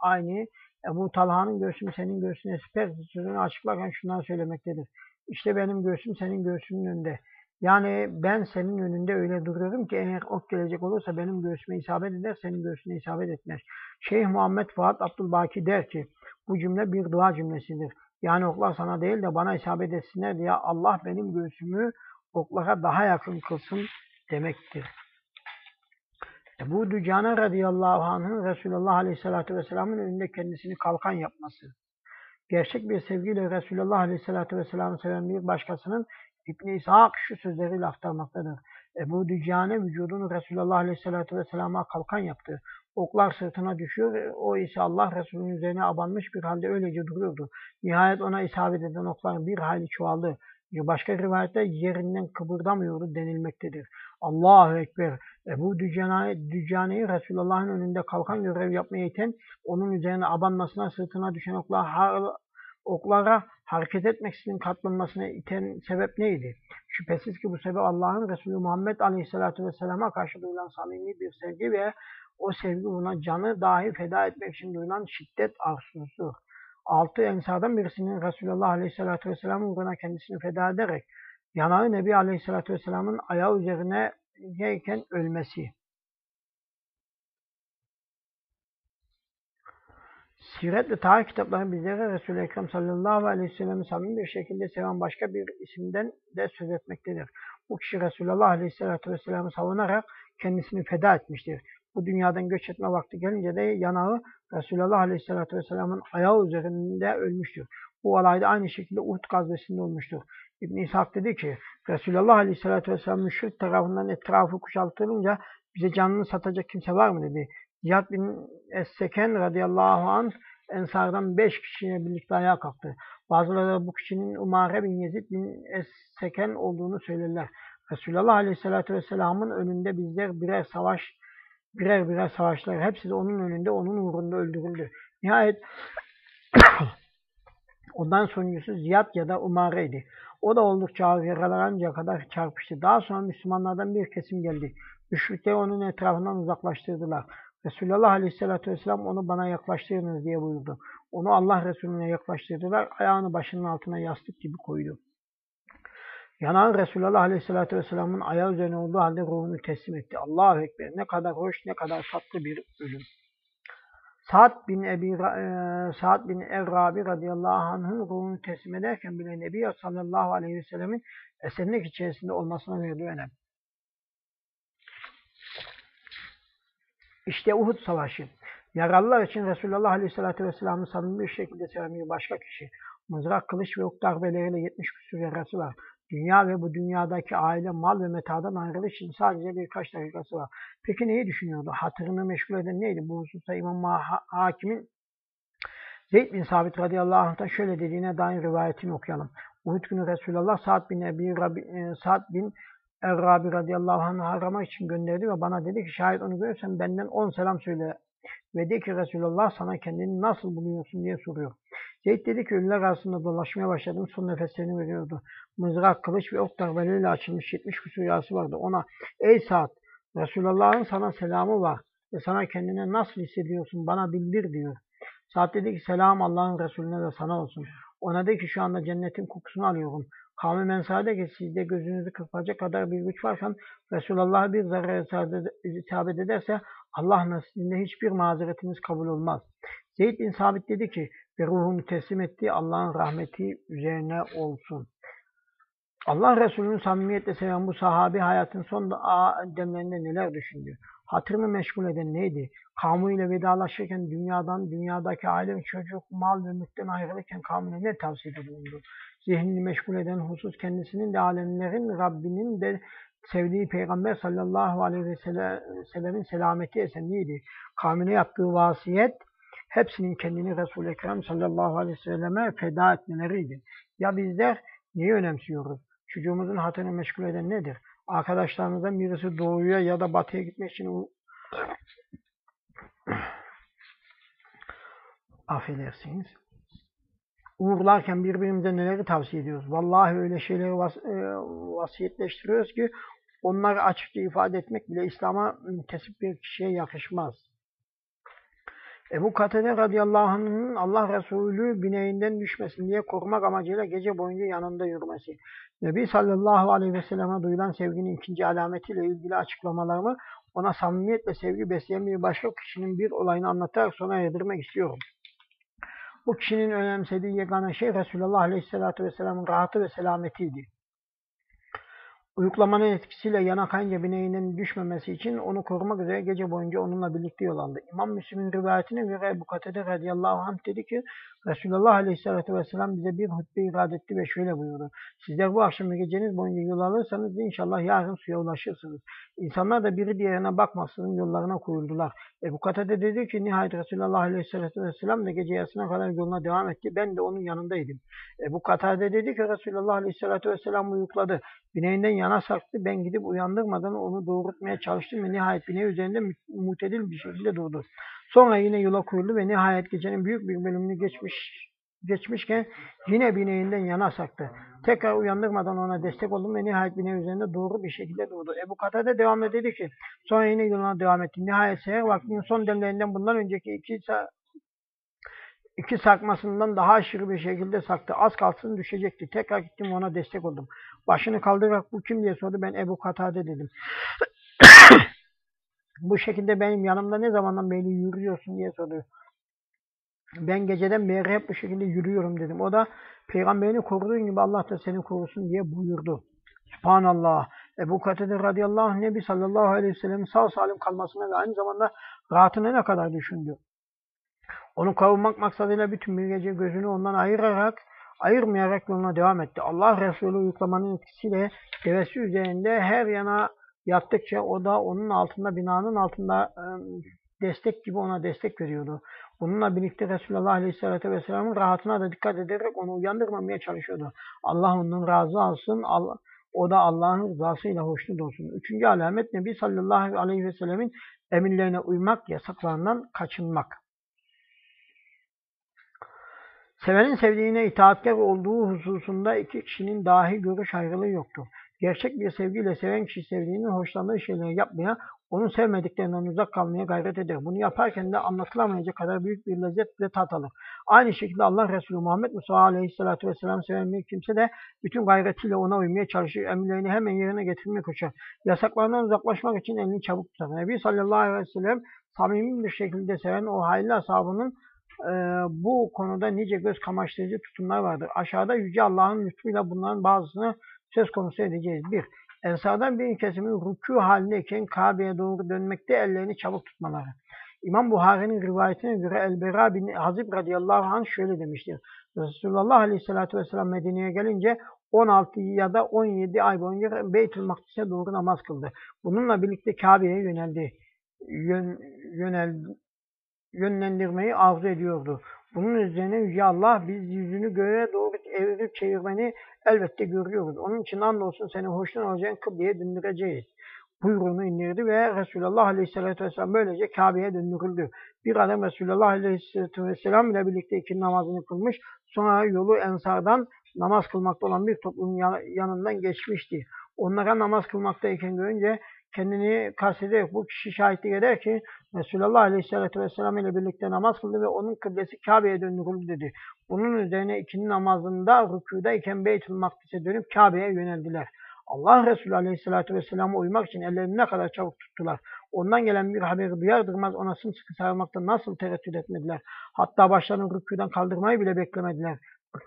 aynı Ebu Talha'nın göğsüm senin göğsüne siper sözünü açıklarken şunları söylemektedir. İşte benim göğsüm senin göğsünün önünde. Yani ben senin önünde öyle duruyorum ki eğer ok gelecek olursa benim göğsüme isabet eder, senin göğsüne isabet etmez. Şeyh Muhammed Fuat Abdülbaki der ki, bu cümle bir dua cümlesidir. Yani oklar sana değil de bana isabet etsinler diye Allah benim göğsümü oklara daha yakın kılsın demektir. Ebu Dücane radıyallahu anh'ın Resulullah aleyhissalatü vesselamın önünde kendisini kalkan yapması. Gerçek bir sevgiyle Resulullah aleyhissalatü vesselam'ı seven bir başkasının İbn-i İshak şu sözleriyle aktarmaktadır. Ebu Dücane vücudunu Resulullah aleyhissalatü vesselama kalkan yaptı. Oklar sırtına düşüyor, o ise Allah Resulü'nün üzerine abanmış bir halde öylece duruyordu. Nihayet ona isabet eden oklar bir hayli çoğaldı. Başka rivayette yerinden kıpırdamıyordu denilmektedir. Allahu Ekber. Ebu Dücane'yi Resulullah'ın önünde kalkan görev yapmaya iten, onun üzerine abanmasına, sırtına düşen oklar, oklara hareket etmeksizin katlanmasına iten sebep neydi? Şüphesiz ki bu sebep Allah'ın Resulü Muhammed Aleyhisselatü Vesselam'a karşı duyulan samimi bir sevgi ve o sevgi buna canı dahi feda etmek için duyulan şiddet arzusudur altı ensardan birisinin Resulullah Aleyhisselatü Vesselam'ın uğruna kendisini feda ederek yanağı Nebi Aleyhisselatü Vesselam'ın ayağı üzerine yerken ölmesi. Siret ve tarih kitapları bizlere Resul-i Ekrem sallallahu aleyhi ve sellem'i samimi bir şekilde seven başka bir isimden de söz etmektedir. Bu kişi Resulullah aleyhissalatü vesselam'ı savunarak kendisini feda etmiştir bu dünyadan göç etme vakti gelince de yanağı Resulullah Aleyhisselatü Vesselam'ın ayağı üzerinde ölmüştür. Bu olayda aynı şekilde Uhud gazvesinde olmuştur. İbn İshak dedi ki Resulullah Aleyhisselatü Vesselam müşrik tarafından etrafı kuşatılınca bize canını satacak kimse var mı dedi. Ziyad bin Es-Seken radıyallahu anh Ensardan beş kişiyle birlikte ayağa kalktı. Bazıları bu kişinin Umare bin Yezid bin Es-Seken olduğunu söylerler. Resulullah Aleyhisselatü Vesselam'ın önünde bizler birer savaş birer birer savaşlar. Hepsi de onun önünde, onun uğrunda öldürüldü. Nihayet ondan sonuncusu Ziyad ya da Umare'ydi. O da oldukça ağır yaralanıncaya kadar çarpıştı. Daha sonra Müslümanlardan bir kesim geldi. Müşrikler onun etrafından uzaklaştırdılar. Resulullah Aleyhisselatü Vesselam onu bana yaklaştırınız diye buyurdu. Onu Allah Resulüne yaklaştırdılar. Ayağını başının altına yastık gibi koydu. Yanan Resulullah Aleyhisselatü Vesselam'ın ayağı üzerine olduğu halde ruhunu teslim etti. Allahu Ekber. Ne kadar hoş, ne kadar tatlı bir ölüm. Sa'd bin Ebi e, Sa'd bin Evrabi radıyallahu anh'ın ruhunu teslim ederken bile Nebi sallallahu aleyhi ve sellemin esenlik içerisinde olmasına verdiği önem. İşte Uhud Savaşı. Yaralılar için Resulullah Aleyhisselatü Vesselam'ı samimi bir şekilde seven bir başka kişi. Mızrak, kılıç ve ok darbeleriyle 70 küsur yarası var. Dünya ve bu dünyadaki aile, mal ve metadan ayrılış için sadece birkaç dakikası var. Peki neyi düşünüyordu? Hatırını meşgul eden neydi? Bu hususta İmam Hakim'in Zeyd bin Sabit radıyallahu anh'tan şöyle dediğine dair rivayetini okuyalım. Uhud günü Resulullah Sa'd bin Ebi Rabi, e, Sa'd bin Errabi radıyallahu anh'ı aramak için gönderdi ve bana dedi ki şayet onu görürsen benden on selam söyle ve de ki Resulullah sana kendini nasıl buluyorsun diye soruyor. Zeyd dedi ki ölüler arasında dolaşmaya başladım. Son nefeslerini veriyordu. Mızrak, kılıç ve ok darbeleriyle açılmış 70 küsur yarası vardı. Ona ey Sa'd Resulullah'ın sana selamı var ve sana kendine nasıl hissediyorsun bana bildir diyor. Sa'd dedi ki selam Allah'ın Resulüne ve sana olsun. Ona de ki şu anda cennetin kokusunu alıyorum. Kavmi mensade ki sizde gözünüzü kırpacak kadar bir güç varken Resulullah'a bir zarar isabet ederse Allah nezdinde hiçbir mazeretiniz kabul olmaz. Zeyd bin Sabit dedi ki ve ruhunu teslim etti Allah'ın rahmeti üzerine olsun. Allah Resulü'nün samimiyetle seven bu sahabi hayatın son demlerinde neler düşündü? Hatırını meşgul eden neydi? Kavmiyle vedalaşırken dünyadan, dünyadaki aile ve çocuk, mal ve mülkten ayrılırken kavmine ne tavsiyede bulundu? Zihnini meşgul eden husus kendisinin de alemlerin Rabbinin de sevdiği Peygamber sallallahu aleyhi ve sellemin selameti esenliğiydi. Kavmine yaptığı vasiyet hepsinin kendini Resul-i Ekrem sallallahu aleyhi ve selleme feda etmeleriydi. Ya bizler neyi önemsiyoruz? Çocuğumuzun hatırını meşgul eden nedir? Arkadaşlarımızdan birisi doğuya ya da batıya gitmek için affedersiniz. Uğurlarken birbirimize neleri tavsiye ediyoruz? Vallahi öyle şeyleri vas e, vasiyetleştiriyoruz ki onları açıkça ifade etmek bile İslam'a müntesip bir kişiye yakışmaz. Ebu Katede radıyallahu anh'ın Allah Resulü bineğinden düşmesin diye korumak amacıyla gece boyunca yanında yürümesi. Nebi sallallahu aleyhi ve selleme duyulan sevginin ikinci alametiyle ilgili açıklamalarımı ona samimiyetle sevgi besleyen bir başka kişinin bir olayını anlatarak sona erdirmek istiyorum. Bu kişinin önemsediği yegane şey Resulullah aleyhissalatü vesselamın rahatı ve selametiydi. Uyuklamanın etkisiyle yana kayınca bineğinin düşmemesi için onu korumak üzere gece boyunca onunla birlikte yol. İmam Müslim'in rivayetine göre Ebu Katede radıyallahu anh dedi ki Resulullah aleyhissalatü vesselam bize bir hutbe irad etti ve şöyle buyurdu. Sizler bu akşam geceniz boyunca yol alırsanız inşallah yarın suya ulaşırsınız. İnsanlar da biri diğerine bakmaksızın yollarına koyuldular. Ebu Katede dedi ki nihayet Resulullah aleyhissalatü vesselam da gece yarısına kadar yoluna devam etti. Ben de onun yanındaydım. Ebu Katade dedi ki Resulullah aleyhissalatü vesselam uyukladı. Bineğinden yana sarktı. Ben gidip uyandırmadan onu doğrultmaya çalıştım ve nihayet bineği üzerinde mutedil bir şekilde durdu. Sonra yine yola koyuldu ve nihayet gecenin büyük bir bölümünü geçmiş geçmişken yine bineğinden yana saktı. Tekrar uyandırmadan ona destek oldum ve nihayet bineği üzerinde doğru bir şekilde durdu. Ebu Katade devam dedi ki sonra yine yoluna devam etti. Nihayet seher vaktinin son demlerinden bundan önceki iki iki sarkmasından daha aşırı bir şekilde saktı. Az kalsın düşecekti. Tekrar gittim ona destek oldum. Başını kaldırarak bu kim diye sordu. Ben Ebu Katade dedim. Bu şekilde benim yanımda ne zamandan beri yürüyorsun diye sordu. Ben geceden beri hep bu şekilde yürüyorum dedim. O da peygamberini koruduğun gibi Allah da seni korusun diye buyurdu. Subhanallah. Ebu Katede radıyallahu anh Nebi sallallahu aleyhi ve sellem'in sağ salim kalmasına ve aynı zamanda rahatına ne kadar düşündü. Onu kavurmak maksadıyla bütün bir gece gözünü ondan ayırarak, ayırmayarak yoluna devam etti. Allah Resulü uyuklamanın etkisiyle devesi üzerinde her yana yattıkça o da onun altında, binanın altında destek gibi ona destek veriyordu. Bununla birlikte Resulullah Aleyhisselatü Vesselam'ın rahatına da dikkat ederek onu uyandırmamaya çalışıyordu. Allah ondan razı olsun, o da Allah'ın rızasıyla hoşnut olsun. Üçüncü alamet Nebi sallallahu aleyhi ve emirlerine uymak, yasaklarından kaçınmak. Sevenin sevdiğine itaatkar olduğu hususunda iki kişinin dahi görüş ayrılığı yoktur. Gerçek bir sevgiyle seven kişi sevdiğinin hoşlandığı şeyleri yapmaya, onun sevmediklerinden uzak kalmaya gayret eder. Bunu yaparken de anlatılamayacak kadar büyük bir lezzet ve tat alır. Aynı şekilde Allah Resulü Muhammed Musa Aleyhisselatü Vesselam seven bir kimse de bütün gayretiyle ona uymaya çalışır. Emirlerini hemen yerine getirmeye koşar. Yasaklarından uzaklaşmak için elini çabuk tutar. Nebi sallallahu aleyhi ve samimi bir şekilde seven o hayırlı ashabının e, bu konuda nice göz kamaştırıcı tutumlar vardır. Aşağıda Yüce Allah'ın lütfuyla bunların bazısını söz konusu edeceğiz. 1. Ensardan bir kesimin rükû halindeyken Kabe'ye doğru dönmekte ellerini çabuk tutmaları. İmam Buhari'nin rivayetine göre El-Bera bin Hazib radıyallahu anh şöyle demiştir. Resulullah aleyhissalatü vesselam Medine'ye gelince 16 ya da 17 ay boyunca Beytül Makdis'e doğru namaz kıldı. Bununla birlikte Kabe'ye yöneldi. Yön, yönel, yönlendirmeyi arzu ediyordu. Bunun üzerine Yüce Allah biz yüzünü göğe doğru evirip çevirmeni elbette görüyoruz. Onun için andolsun seni hoşnut olacağın kıbleye döndüreceğiz. Buyruğunu indirdi ve Resulullah Aleyhisselatü Vesselam böylece Kabe'ye döndürüldü. Bir adam Resulullah Aleyhisselatü Vesselam ile birlikte iki namazını kılmış. Sonra yolu Ensar'dan namaz kılmakta olan bir toplumun yanından geçmişti. Onlara namaz kılmaktayken görünce kendini kastederek bu kişi şahitlik eder ki Resulullah Aleyhisselatü Vesselam ile birlikte namaz kıldı ve onun kıblesi Kabe'ye döndürüldü dedi. Bunun üzerine ikindi namazında rükudayken Beytül Makdis'e dönüp Kabe'ye yöneldiler. Allah Resulü Aleyhisselatü Vesselam'a uymak için ellerini ne kadar çabuk tuttular. Ondan gelen bir haberi duyar durmaz ona sımsıkı sarılmakta nasıl tereddüt etmediler. Hatta başlarını rükûden kaldırmayı bile beklemediler.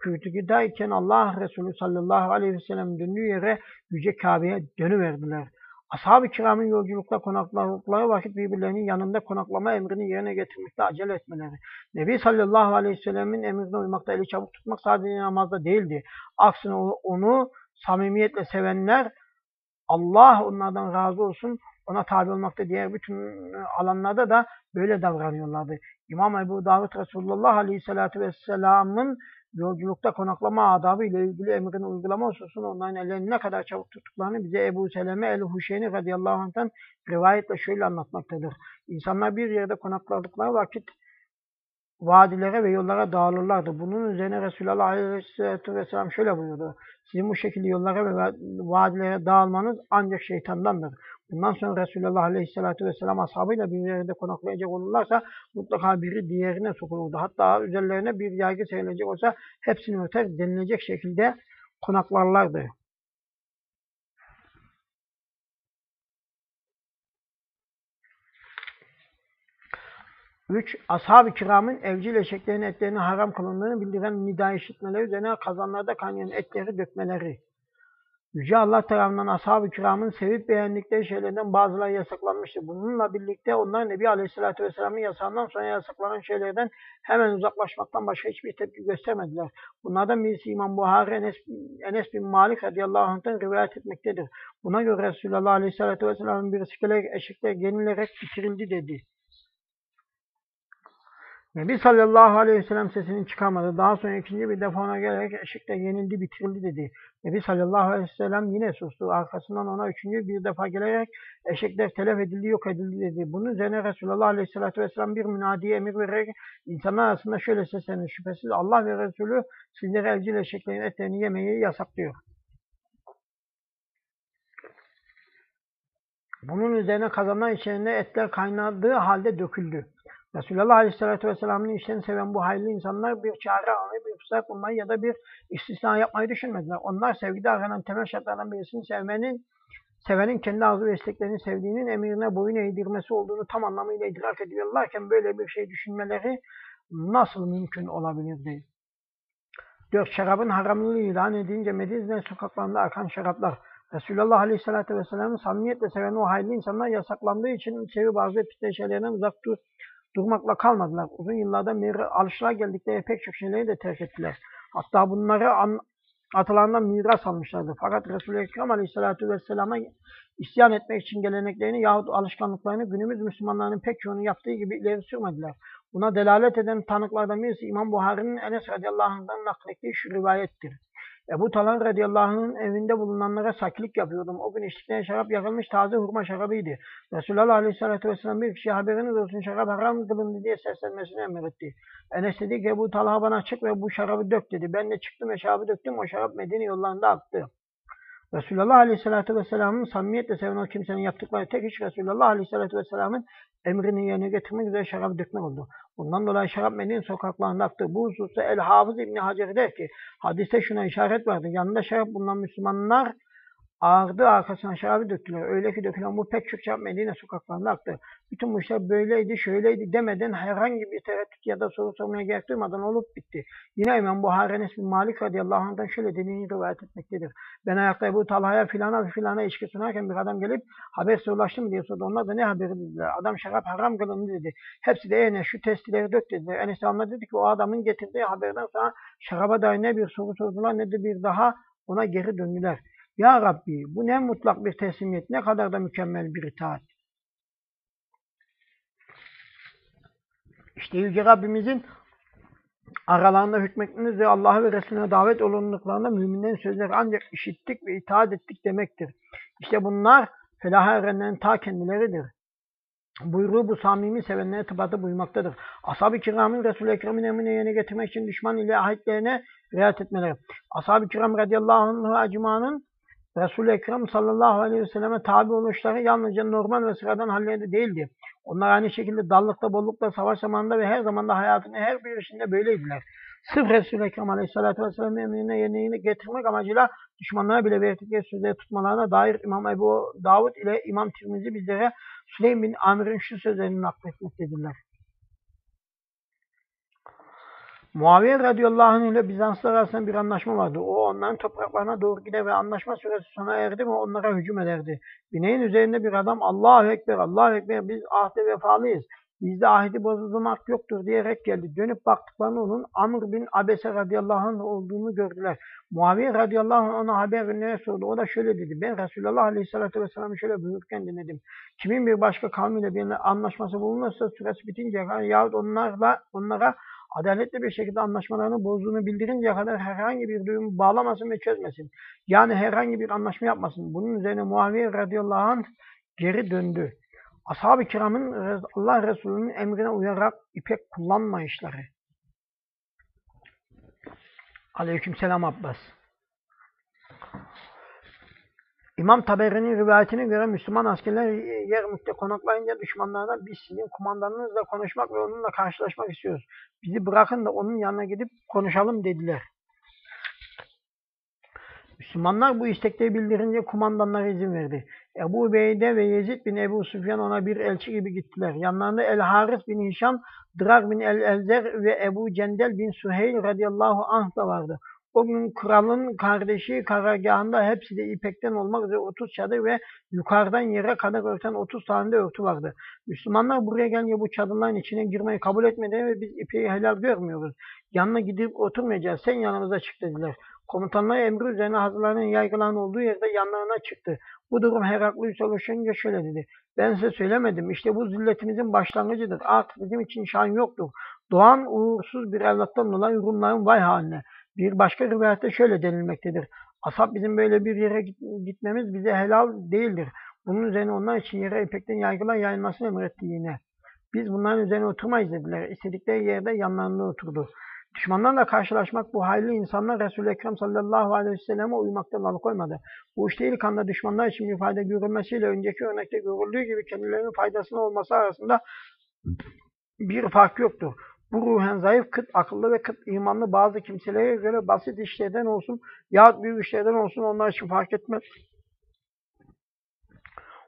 Rükûdayken Allah Resulü sallallahu aleyhi ve döndüğü yere Yüce Kabe'ye dönüverdiler. Ashab-ı kiramın yolculukta konakladıkları vakit birbirlerinin yanında konaklama emrini yerine getirmekte acele etmeleri. Nebi sallallahu aleyhi ve sellemin emrine uymakta eli çabuk tutmak sadece namazda değildi. Aksine onu samimiyetle sevenler Allah onlardan razı olsun ona tabi olmakta diğer bütün alanlarda da böyle davranıyorlardı. İmam Ebu Davud Resulullah Aleyhisselatü Vesselam'ın yolculukta konaklama adabı ile ilgili emrini uygulama hususunda onların ellerini ne kadar çabuk tuttuklarını bize Ebu Seleme el-Huşeyni radıyallahu anh'tan rivayetle şöyle anlatmaktadır. İnsanlar bir yerde konakladıkları vakit vadilere ve yollara dağılırlardı. Bunun üzerine Resulullah Aleyhisselatü Vesselam şöyle buyurdu. Sizin bu şekilde yollara ve vadilere dağılmanız ancak şeytandandır. Bundan sonra Resulullah Aleyhisselatü Vesselam ashabıyla bir yerde konaklayacak olurlarsa mutlaka biri diğerine sokulurdu. Hatta üzerlerine bir yaygı serilecek olsa hepsini öter denilecek şekilde konaklarlardı. 3. Ashab-ı kiramın evcil eşeklerin etlerini haram kılındığını bildiren nida işitmeleri üzerine kazanlarda kaynayan etleri dökmeleri. Yüce Allah tarafından ashab-ı kiramın sevip beğendikleri şeylerden bazıları yasaklanmıştır. Bununla birlikte onlar Nebi Aleyhisselatü Vesselam'ın yasağından sonra yasaklanan şeylerden hemen uzaklaşmaktan başka hiçbir tepki göstermediler. Bunlardan birisi İmam Buhari Enes, Enes bin Malik radıyallahu anh'tan rivayet etmektedir. Buna göre Resulullah Aleyhisselatü Vesselam'ın bir sikele eşekler yenilerek bitirildi dedi. Nebi sallallahu aleyhi ve sellem sesini çıkarmadı. Daha sonra ikinci bir defa ona gelerek eşikte yenildi, bitirildi dedi. Nebi sallallahu aleyhi ve sellem yine sustu. Arkasından ona üçüncü bir defa gelerek eşekler telef edildi, yok edildi dedi. Bunun üzerine Resulullah aleyhissalatü vesselam bir münadiye emir vererek insanlar arasında şöyle seslendi. Şüphesiz Allah ve Resulü sizlere evcil eşeklerin etlerini yemeyi yasaklıyor. Bunun üzerine kazanlar içerisinde etler kaynadığı halde döküldü. Resulullah Aleyhisselatü Vesselam'ın işlerini seven bu hayırlı insanlar bir çare almayı, bir fırsat bulmayı ya da bir istisna yapmayı düşünmediler. Onlar sevgide aranan temel şartlardan birisini sevmenin, sevenin kendi arzu ve isteklerini sevdiğinin emirine boyun eğdirmesi olduğunu tam anlamıyla idrak ediyorlarken böyle bir şey düşünmeleri nasıl mümkün olabilirdi? Dört, şarabın haramlılığı ilan edince Medine sokaklarında akan şaraplar. Resulullah Aleyhisselatü Vesselam'ın samimiyetle seven o hayırlı insanlar yasaklandığı için sevip bazı pis şeylerden uzak dur durmakla kalmadılar. Uzun yıllardan beri alışıla geldikleri pek çok şeyleri de terk ettiler. Hatta bunları an, atalarından miras almışlardı. Fakat Resul-i Ekrem Aleyhisselatü Vesselam'a isyan etmek için geleneklerini yahut alışkanlıklarını günümüz Müslümanlarının pek çoğunu yaptığı gibi ileri sürmediler. Buna delalet eden tanıklardan birisi İmam Buhari'nin Enes radıyallahu anh'dan naklettiği şu rivayettir. Ebu Talan radıyallahu anh'ın evinde bulunanlara sakilik yapıyordum. O gün içtikleri şarap yakılmış taze hurma şarabıydı. Resulullah aleyhissalatü vesselam bir kişi haberiniz olsun şarap haram kılındı diye seslenmesini emretti. Enes dedi ki Ebu Talha bana çık ve bu şarabı dök dedi. Ben de çıktım ve şarabı döktüm. O şarap Medine yollarında aktı. Resulullah Aleyhisselatü Vesselam'ın samimiyetle seven o kimsenin yaptıkları tek iş Resulullah Aleyhisselatü Vesselam'ın emrini yerine getirmek üzere şarap dökmek oldu. Bundan dolayı şarap Medine sokaklarında aktı. Bu hususta El Hafız İbni Hacer der ki hadiste şuna işaret vardı. Yanında şarap bulunan Müslümanlar ağırdı arkasına şarabı döktüler. Öyle ki dökülen bu pek çok şarap Medine sokaklarında aktı. Bütün bu işler böyleydi, şöyleydi demeden herhangi bir tereddüt ya da soru sormaya gerek duymadan olup bitti. Yine İmam Buhari bin Malik radıyallahu anh'dan şöyle dediğini rivayet etmektedir. Ben ayakta bu Talha'ya filana filana içki sunarken bir adam gelip haber ulaştı mı diye sordu. Onlar da ne haberi dediler. Adam şarap haram kılındı dedi. Hepsi de Enes şu testileri dök dediler. Enes dedi ki o adamın getirdiği haberden sonra şaraba dair ne bir soru sordular ne de bir daha ona geri döndüler. Ya Rabbi bu ne mutlak bir teslimiyet, ne kadar da mükemmel bir itaat. İşte Yüce Rabbimizin aralarında hükmetmeniz ve Allah'a ve Resulüne davet olunluklarında müminlerin sözleri ancak işittik ve itaat ettik demektir. İşte bunlar felaha erenlerin ta kendileridir. Buyruğu bu samimi sevenlere tıbatı buymaktadır. Ashab-ı kiramın Resul-i Ekrem'in emrine yerine getirmek için düşman ile ahitlerine riayet etmeleri. Ashab-ı kiram radıyallahu anh Resul-i Ekrem sallallahu aleyhi ve selleme tabi oluşları yalnızca normal ve sıradan hallerinde değildi. Onlar aynı şekilde dallıkta, bollukta, savaş zamanında ve her zamanda hayatının her bir işinde böyleydiler. Sırf Resul-i Ekrem aleyhissalatü vesselam emrine yerine getirmek amacıyla düşmanlara bile verdikleri sözleri tutmalarına dair İmam Ebu Davud ile İmam Tirmizi bizlere Süleym bin Amir'in şu sözlerini nakletmektedirler. Muaviye radıyallahu anh ile Bizanslar arasında bir anlaşma vardı. O onların topraklarına doğru gider ve anlaşma süresi sona erdi mi onlara hücum ederdi. Bineğin üzerinde bir adam Allahu Ekber, Allahu Ekber biz ahde vefalıyız. Bizde ahdi bozulmak yoktur diyerek geldi. Dönüp baktıklarında onun Amr bin Abese radıyallahu anh olduğunu gördüler. Muaviye radıyallahu anh ona haber vermeye sordu. O da şöyle dedi. Ben Resulullah aleyhissalatü vesselam'ı şöyle buyururken dinledim. Kimin bir başka kavmiyle bir anlaşması bulunursa süresi bitince yahut onlarla, onlara adaletli bir şekilde anlaşmalarını bozduğunu bildirinceye kadar herhangi bir durum bağlamasın ve çözmesin. Yani herhangi bir anlaşma yapmasın. Bunun üzerine Muaviye radıyallahu anh geri döndü. Ashab-ı kiramın Allah Resulü'nün emrine uyarak ipek kullanmayışları. Aleyküm selam Abbas. İmam Taberi'nin rivayetine göre Müslüman askerler Yermük'te konaklayınca düşmanlarına biz sizin kumandanınızla konuşmak ve onunla karşılaşmak istiyoruz. Bizi bırakın da onun yanına gidip konuşalım dediler. Müslümanlar bu istekleri bildirince kumandanlar izin verdi. Ebu Beyde ve Yezid bin Ebu Süfyan ona bir elçi gibi gittiler. Yanlarında El-Haris bin Hişam, Drag bin El-Elzer ve Ebu Cendel bin Süheyl radıyallahu anh da vardı. O gün kralın kardeşi karargahında hepsi de ipekten olmak üzere 30 çadır ve yukarıdan yere kadar örten 30 tane de örtü vardı. Müslümanlar buraya gelince bu çadırların içine girmeyi kabul etmedi ve biz ipeği helal görmüyoruz. Yanına gidip oturmayacağız. Sen yanımıza çık dediler. Komutanlar emri üzerine hazırlanan yaygıların olduğu yerde yanlarına çıktı. Bu durum Heraklius oluşunca şöyle dedi. Ben size söylemedim. İşte bu zilletimizin başlangıcıdır. Artık bizim için şan yoktur. Doğan uğursuz bir evlattan dolayı Rumların vay haline. Bir başka rivayette şöyle denilmektedir. Asap bizim böyle bir yere gitmemiz bize helal değildir. Bunun üzerine onlar için yere ipekten yaygılar yayılmasını emretti yine. Biz bunların üzerine oturmayız dediler. İstedikleri yerde yanlarında oturdu. Düşmanlarla karşılaşmak bu hayırlı insanlar Resul-i Ekrem sallallahu aleyhi ve selleme uymaktan alıkoymadı. Bu işte ilk anda düşmanlar için bir fayda görülmesiyle önceki örnekte görüldüğü gibi kendilerinin faydasına olması arasında bir fark yoktur. Bu ruhen zayıf, kıt akıllı ve kıt imanlı bazı kimselere göre basit işlerden olsun yahut büyük işlerden olsun onlar için fark etmez.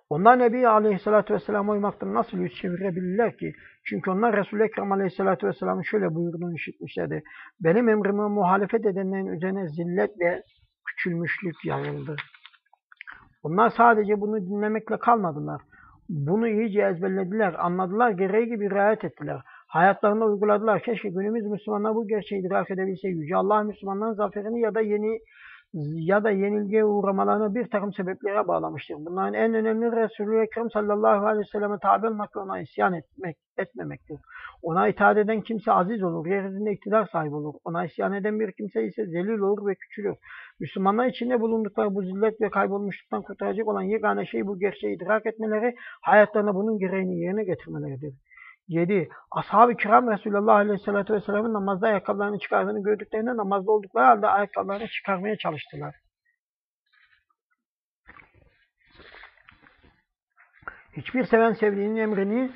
Onlar Nebi Aleyhisselatü Vesselam'a uymaktan nasıl yüz çevirebilirler ki? Çünkü onlar Resul-i Ekrem Aleyhisselatü Vesselam'ın şöyle buyurduğunu işitmişlerdi. Benim emrime muhalefet edenlerin üzerine zillet ve küçülmüşlük yayıldı. Onlar sadece bunu dinlemekle kalmadılar. Bunu iyice ezberlediler, anladılar, gereği gibi riayet ettiler. Hayatlarında uyguladılar. Keşke günümüz Müslümanlar bu gerçeği idrak edebilse. Yüce Allah Müslümanların zaferini ya da yeni ya da yenilgiye uğramalarını bir takım sebeplere bağlamıştır. Bunların en önemli Resulü Ekrem sallallahu aleyhi ve selleme tabi olmak ve ona isyan etmek, etmemektir. Ona itaat eden kimse aziz olur, yeryüzünde iktidar sahibi olur. Ona isyan eden bir kimse ise zelil olur ve küçülür. Müslümanlar içinde bulundukları bu zillet ve kaybolmuşluktan kurtaracak olan yegane şey bu gerçeği idrak etmeleri, hayatlarına bunun gereğini yerine getirmeleridir. 7. Ashab-ı kiram Resulullah Aleyhisselatü Vesselam'ın namazda ayakkabılarını çıkardığını gördüklerinde namazda oldukları halde ayakkabılarını çıkarmaya çalıştılar. Hiçbir seven sevdiğinin emrini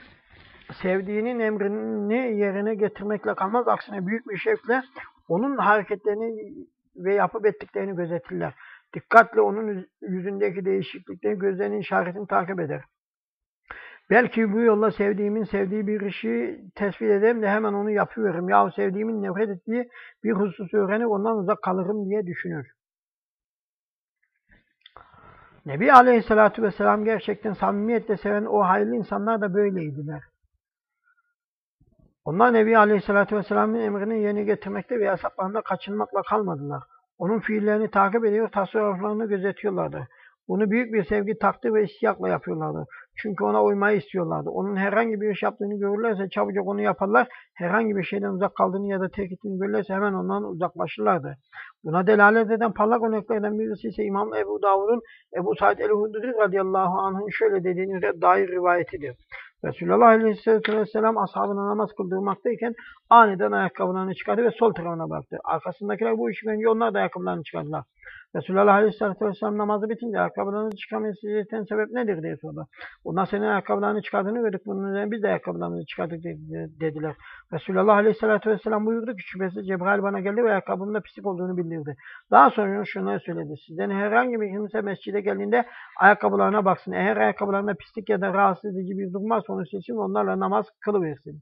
sevdiğinin emrini yerine getirmekle kalmaz. Aksine büyük bir şevkle onun hareketlerini ve yapıp ettiklerini gözetirler. Dikkatle onun yüzündeki değişiklikleri gözlerinin işaretini takip eder. Belki bu yolla sevdiğimin sevdiği bir işi tespit ederim de hemen onu yapıveririm. Yahu sevdiğimin nefret ettiği bir hususu öğrenir ondan uzak kalırım diye düşünür. Nebi Aleyhisselatü Vesselam gerçekten samimiyetle seven o hayırlı insanlar da böyleydiler. Onlar Nebi Aleyhisselatü Vesselam'ın emrini yerine getirmekte ve yasaklarında kaçınmakla kalmadılar. Onun fiillerini takip ediyor, tasarruflarını gözetiyorlardı. Bunu büyük bir sevgi, takdir ve istiyakla yapıyorlardı. Çünkü ona uymayı istiyorlardı. Onun herhangi bir iş yaptığını görürlerse çabucak onu yaparlar. Herhangi bir şeyden uzak kaldığını ya da terk ettiğini görürlerse hemen ondan uzaklaşırlardı. Buna delalet eden parlak örneklerden birisi ise İmam Ebu Davud'un Ebu Said el-Hudri radıyallahu anh'ın şöyle dediğine dair rivayetidir. Resulullah Aleyhisselatü Vesselam ashabına namaz kıldırmaktayken aniden ayakkabılarını çıkardı ve sol tarafına baktı. Arkasındakiler bu işi görünce onlar da ayakkabılarını çıkardılar. Resulullah Aleyhisselatü Vesselam namazı bitince ayakkabılarını çıkarmayı eden sebep nedir diye sordu. Onlar senin ayakkabılarını çıkardığını gördük. Bunun üzerine biz de ayakkabılarımızı çıkardık dediler. Resulullah Aleyhisselatü Vesselam buyurdu ki şüphesiz Cebrail bana geldi ve ayakkabımda pislik olduğunu bildirdi. Daha sonra şunları söyledi. Sizden herhangi bir kimse mescide geldiğinde ayakkabılarına baksın. Eğer ayakkabılarında pislik ya da rahatsız edici bir durum varsa onu ve onlarla namaz kılıversin.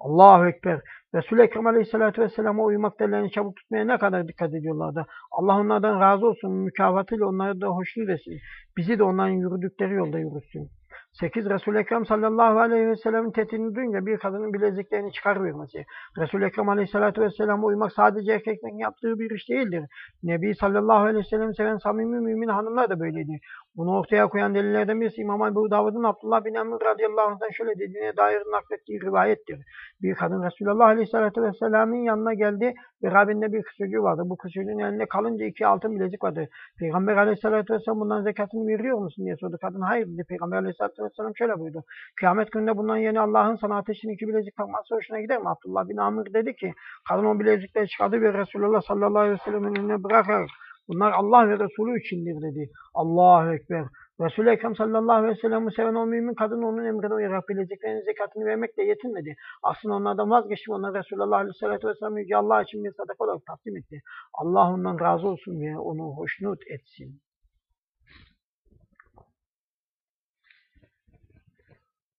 Allahu Ekber. Resul-i Ekrem Aleyhisselatü Vesselam'a uymakta ellerini çabuk tutmaya ne kadar dikkat ediyorlardı. Allah onlardan razı olsun, mükafatıyla onları da hoşnut etsin. Bizi de onların yürüdükleri yolda yürütsün. 8. Resul-i Ekrem sallallahu aleyhi ve sellem'in tehdidini duyunca bir kadının bileziklerini çıkarvermesi. Resul-i Ekrem aleyhissalatü vesselam'a uymak sadece erkeklerin yaptığı bir iş değildir. Nebi sallallahu aleyhi ve sellem seven samimi mümin hanımlar da böyleydi. Bunu ortaya koyan delillerden birisi İmam Ebu Davud'un Abdullah bin Amr radıyallahu anh'dan şöyle dediğine dair naklettiği rivayettir. Bir kadın Resulullah aleyhissalatü vesselam'ın yanına geldi ve Rabinde bir çocuğu vardı. Bu çocuğun elinde kalınca iki altın bilezik vardı. Peygamber aleyhissalatü vesselam bundan zekatını veriyor musun diye sordu. Kadın hayır dedi. Peygamber aleyhissalatü vesselam şöyle buyurdu. Kıyamet gününde bundan yeni Allah'ın sana ateşin iki bilezik takması hoşuna gider mi? Abdullah bin Amr dedi ki kadın o bilezikleri çıkardı ve Resulullah sallallahu aleyhi ve sellem'in önüne bırakır. Bunlar Allah ve Resulü içindir dedi. Allahu Ekber. Resul-i Ekrem sallallahu aleyhi ve sellem'i seven o mümin kadın onun emrine uyarak bileceklerinin zekatını vermekle yetinmedi. Aslında onlardan vazgeçti. Onlar Resulullah aleyhissalatü vesselam Yüce Allah için bir sadaka olarak takdim etti. Allah ondan razı olsun ve onu hoşnut etsin.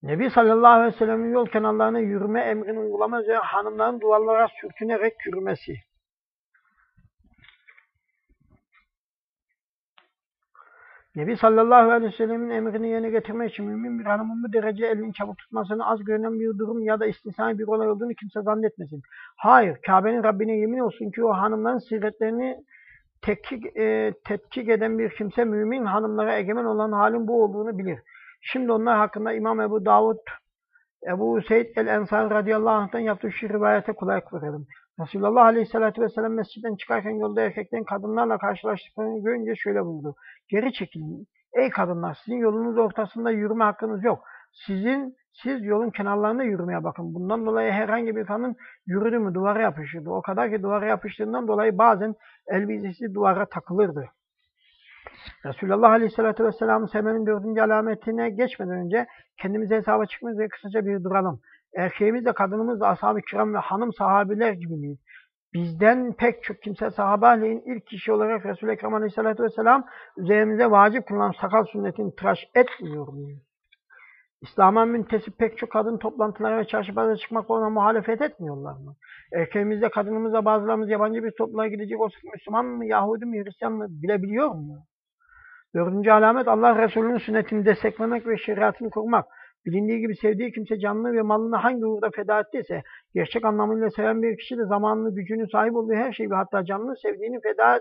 Nebi sallallahu aleyhi ve sellem'in yol kenarlarına yürüme emrini uygulama üzere hanımların duvarlara sürtünerek yürümesi. Nebi sallallahu aleyhi ve sellemin emrini yerine getirmek için mümin bir hanımın bu derece elini çabuk tutmasını az görünen bir durum ya da istisnai bir olay olduğunu kimse zannetmesin. Hayır, Kabe'nin Rabbine yemin olsun ki o hanımların siretlerini tetkik, e, tetkik eden bir kimse mümin hanımlara egemen olan halin bu olduğunu bilir. Şimdi onlar hakkında İmam Ebu Davud, Ebu Seyyid el-Ensari radıyallahu anh'tan yaptığı şu rivayete kulak verelim. Resulullah aleyhissalatü vesselam mescitten çıkarken yolda erkeklerin kadınlarla karşılaştıklarını görünce şöyle buyurdu. Geri çekilin. Ey kadınlar sizin yolunuz ortasında yürüme hakkınız yok. Sizin siz yolun kenarlarında yürümeye bakın. Bundan dolayı herhangi bir kadın yürüdü mü duvara yapışırdı. O kadar ki duvara yapıştığından dolayı bazen elbisesi duvara takılırdı. Resulullah Aleyhisselatü Vesselam'ın sevmenin dördüncü alametine geçmeden önce kendimize hesaba çıkmamız ve kısaca bir duralım. Erkeğimiz de kadınımız da ashab-ı kiram ve hanım sahabiler gibi miyiz? Bizden pek çok kimse sahabeleyin ilk kişi olarak Resul-i Ekrem Aleyhisselatü Vesselam üzerimize vacip kılınan sakal sünnetini tıraş etmiyor muyuz? İslam'a müntesip pek çok kadın toplantılara ve çarşı çıkmakla ona muhalefet etmiyorlar mı? Erkeğimizde, kadınımızda bazılarımız yabancı bir topluluğa gidecek olsak Müslüman mı, Yahudi mi, Hristiyan mı bilebiliyor mu? Dördüncü alamet Allah Resulü'nün sünnetini desteklemek ve şeriatını korumak. Bilindiği gibi sevdiği kimse canını ve malını hangi uğurda feda ettiyse, gerçek anlamıyla seven bir kişi de zamanını, gücünü, sahip olduğu her şeyi ve hatta canını sevdiğini feda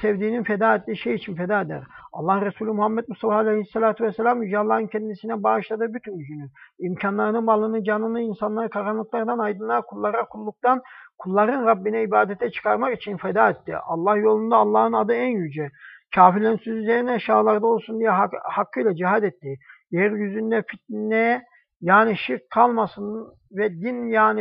sevdiğinin feda ettiği şey için feda eder. Allah Resulü Muhammed Mustafa Aleyhisselatü Vesselam Yüce Allah'ın kendisine bağışladığı bütün gücünü, imkanlarını, malını, canını insanları karanlıklardan aydınlığa, kullara kulluktan, kulların Rabbine ibadete çıkarmak için feda etti. Allah yolunda Allah'ın adı en yüce. Kafirlerin söz üzerine aşağılarda olsun diye hak, hakkıyla cihad etti. Yeryüzünde fitne yani şirk kalmasın ve din yani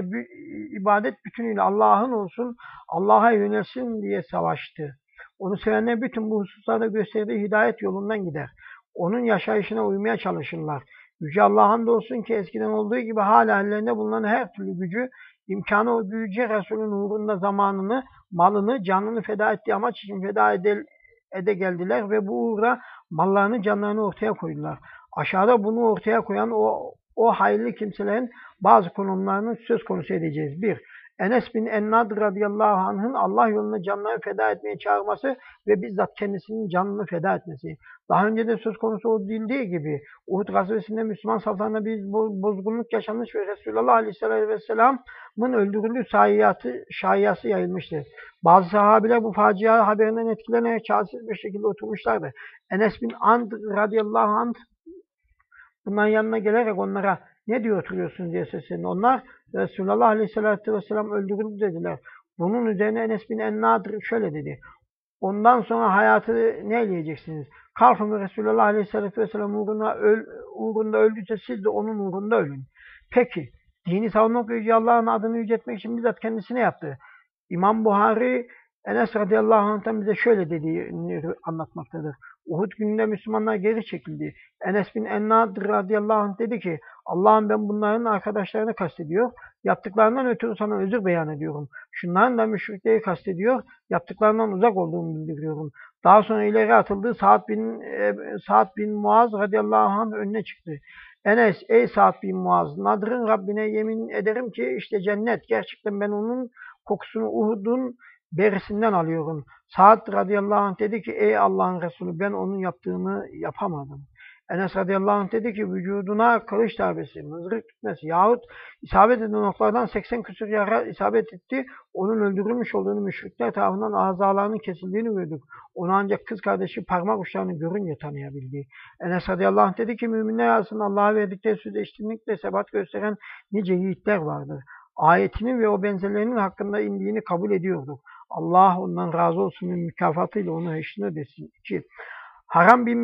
ibadet bütünüyle Allah'ın olsun, Allah'a yönelsin diye savaştı. Onu sevenler bütün bu hususlarda gösterdiği hidayet yolundan gider. Onun yaşayışına uymaya çalışırlar. Yüce Allah'ın da olsun ki eskiden olduğu gibi hala ellerinde bulunan her türlü gücü, imkanı o büyüce Resul'ün uğrunda zamanını, malını, canını feda ettiği amaç için feda ede, ede geldiler ve bu uğra mallarını, canlarını ortaya koydular. Aşağıda bunu ortaya koyan o, o hayırlı kimselerin bazı konumlarını söz konusu edeceğiz. Bir, Enes bin Ennad radıyallahu anh'ın Allah yoluna canlarını feda etmeye çağırması ve bizzat kendisinin canını feda etmesi. Daha önce de söz konusu o değildiği gibi Uhud gazvesinde Müslüman saflarında bir bozgunluk yaşanmış ve Resulullah aleyhisselatü vesselamın öldürüldüğü sayiyatı, şaiyası yayılmıştı. Bazı sahabiler bu facia haberinden etkilenerek çaresiz bir şekilde oturmuşlardı. Enes bin And radıyallahu anh bunların yanına gelerek onlara ne diyor oturuyorsun diye seslendi. Onlar Resulullah Aleyhisselatü Vesselam öldürüldü dediler. Bunun üzerine Enes bin Ennadir şöyle dedi. Ondan sonra hayatı ne eleyeceksiniz? Kalkın ve Resulullah Aleyhisselatü Vesselam uğruna öl, uğrunda öldüyse siz de onun uğrunda ölün. Peki, dini savunmak Yüce Allah'ın adını yüceltmek için bizzat kendisine yaptı. İmam Buhari Enes radıyallahu anh'tan bize şöyle dediğini anlatmaktadır. Uhud gününde Müslümanlar geri çekildi. Enes bin Ennad radıyallahu anh dedi ki Allah'ım ben bunların arkadaşlarını kastediyor. Yaptıklarından ötürü sana özür beyan ediyorum. Şunların da müşrikleri kastediyor. Yaptıklarından uzak olduğumu bildiriyorum. Daha sonra ileri atıldı. Sa'd bin, e, Sa'd bin Muaz radıyallahu anh önüne çıktı. Enes ey Sa'd bin Muaz Nadır'ın Rabbine yemin ederim ki işte cennet. Gerçekten ben onun kokusunu Uhud'un berisinden alıyorum. Sa'd radıyallahu anh dedi ki ey Allah'ın Resulü ben onun yaptığını yapamadım. Enes radıyallahu anh dedi ki vücuduna kılıç darbesi, mızrak gitmesi yahut isabet eden noktalardan 80 küsur yara isabet etti. Onun öldürülmüş olduğunu müşrikler tarafından azalarının kesildiğini gördük. Onu ancak kız kardeşi parmak uçlarını görünce tanıyabildi. Enes radıyallahu anh dedi ki müminler arasında Allah'a verdikleri sözde içtinlikle sebat gösteren nice yiğitler vardır. Ayetinin ve o benzerlerinin hakkında indiğini kabul ediyorduk. Allah ondan razı olsun mükafatıyla onu eşine desin. 2. Haram bin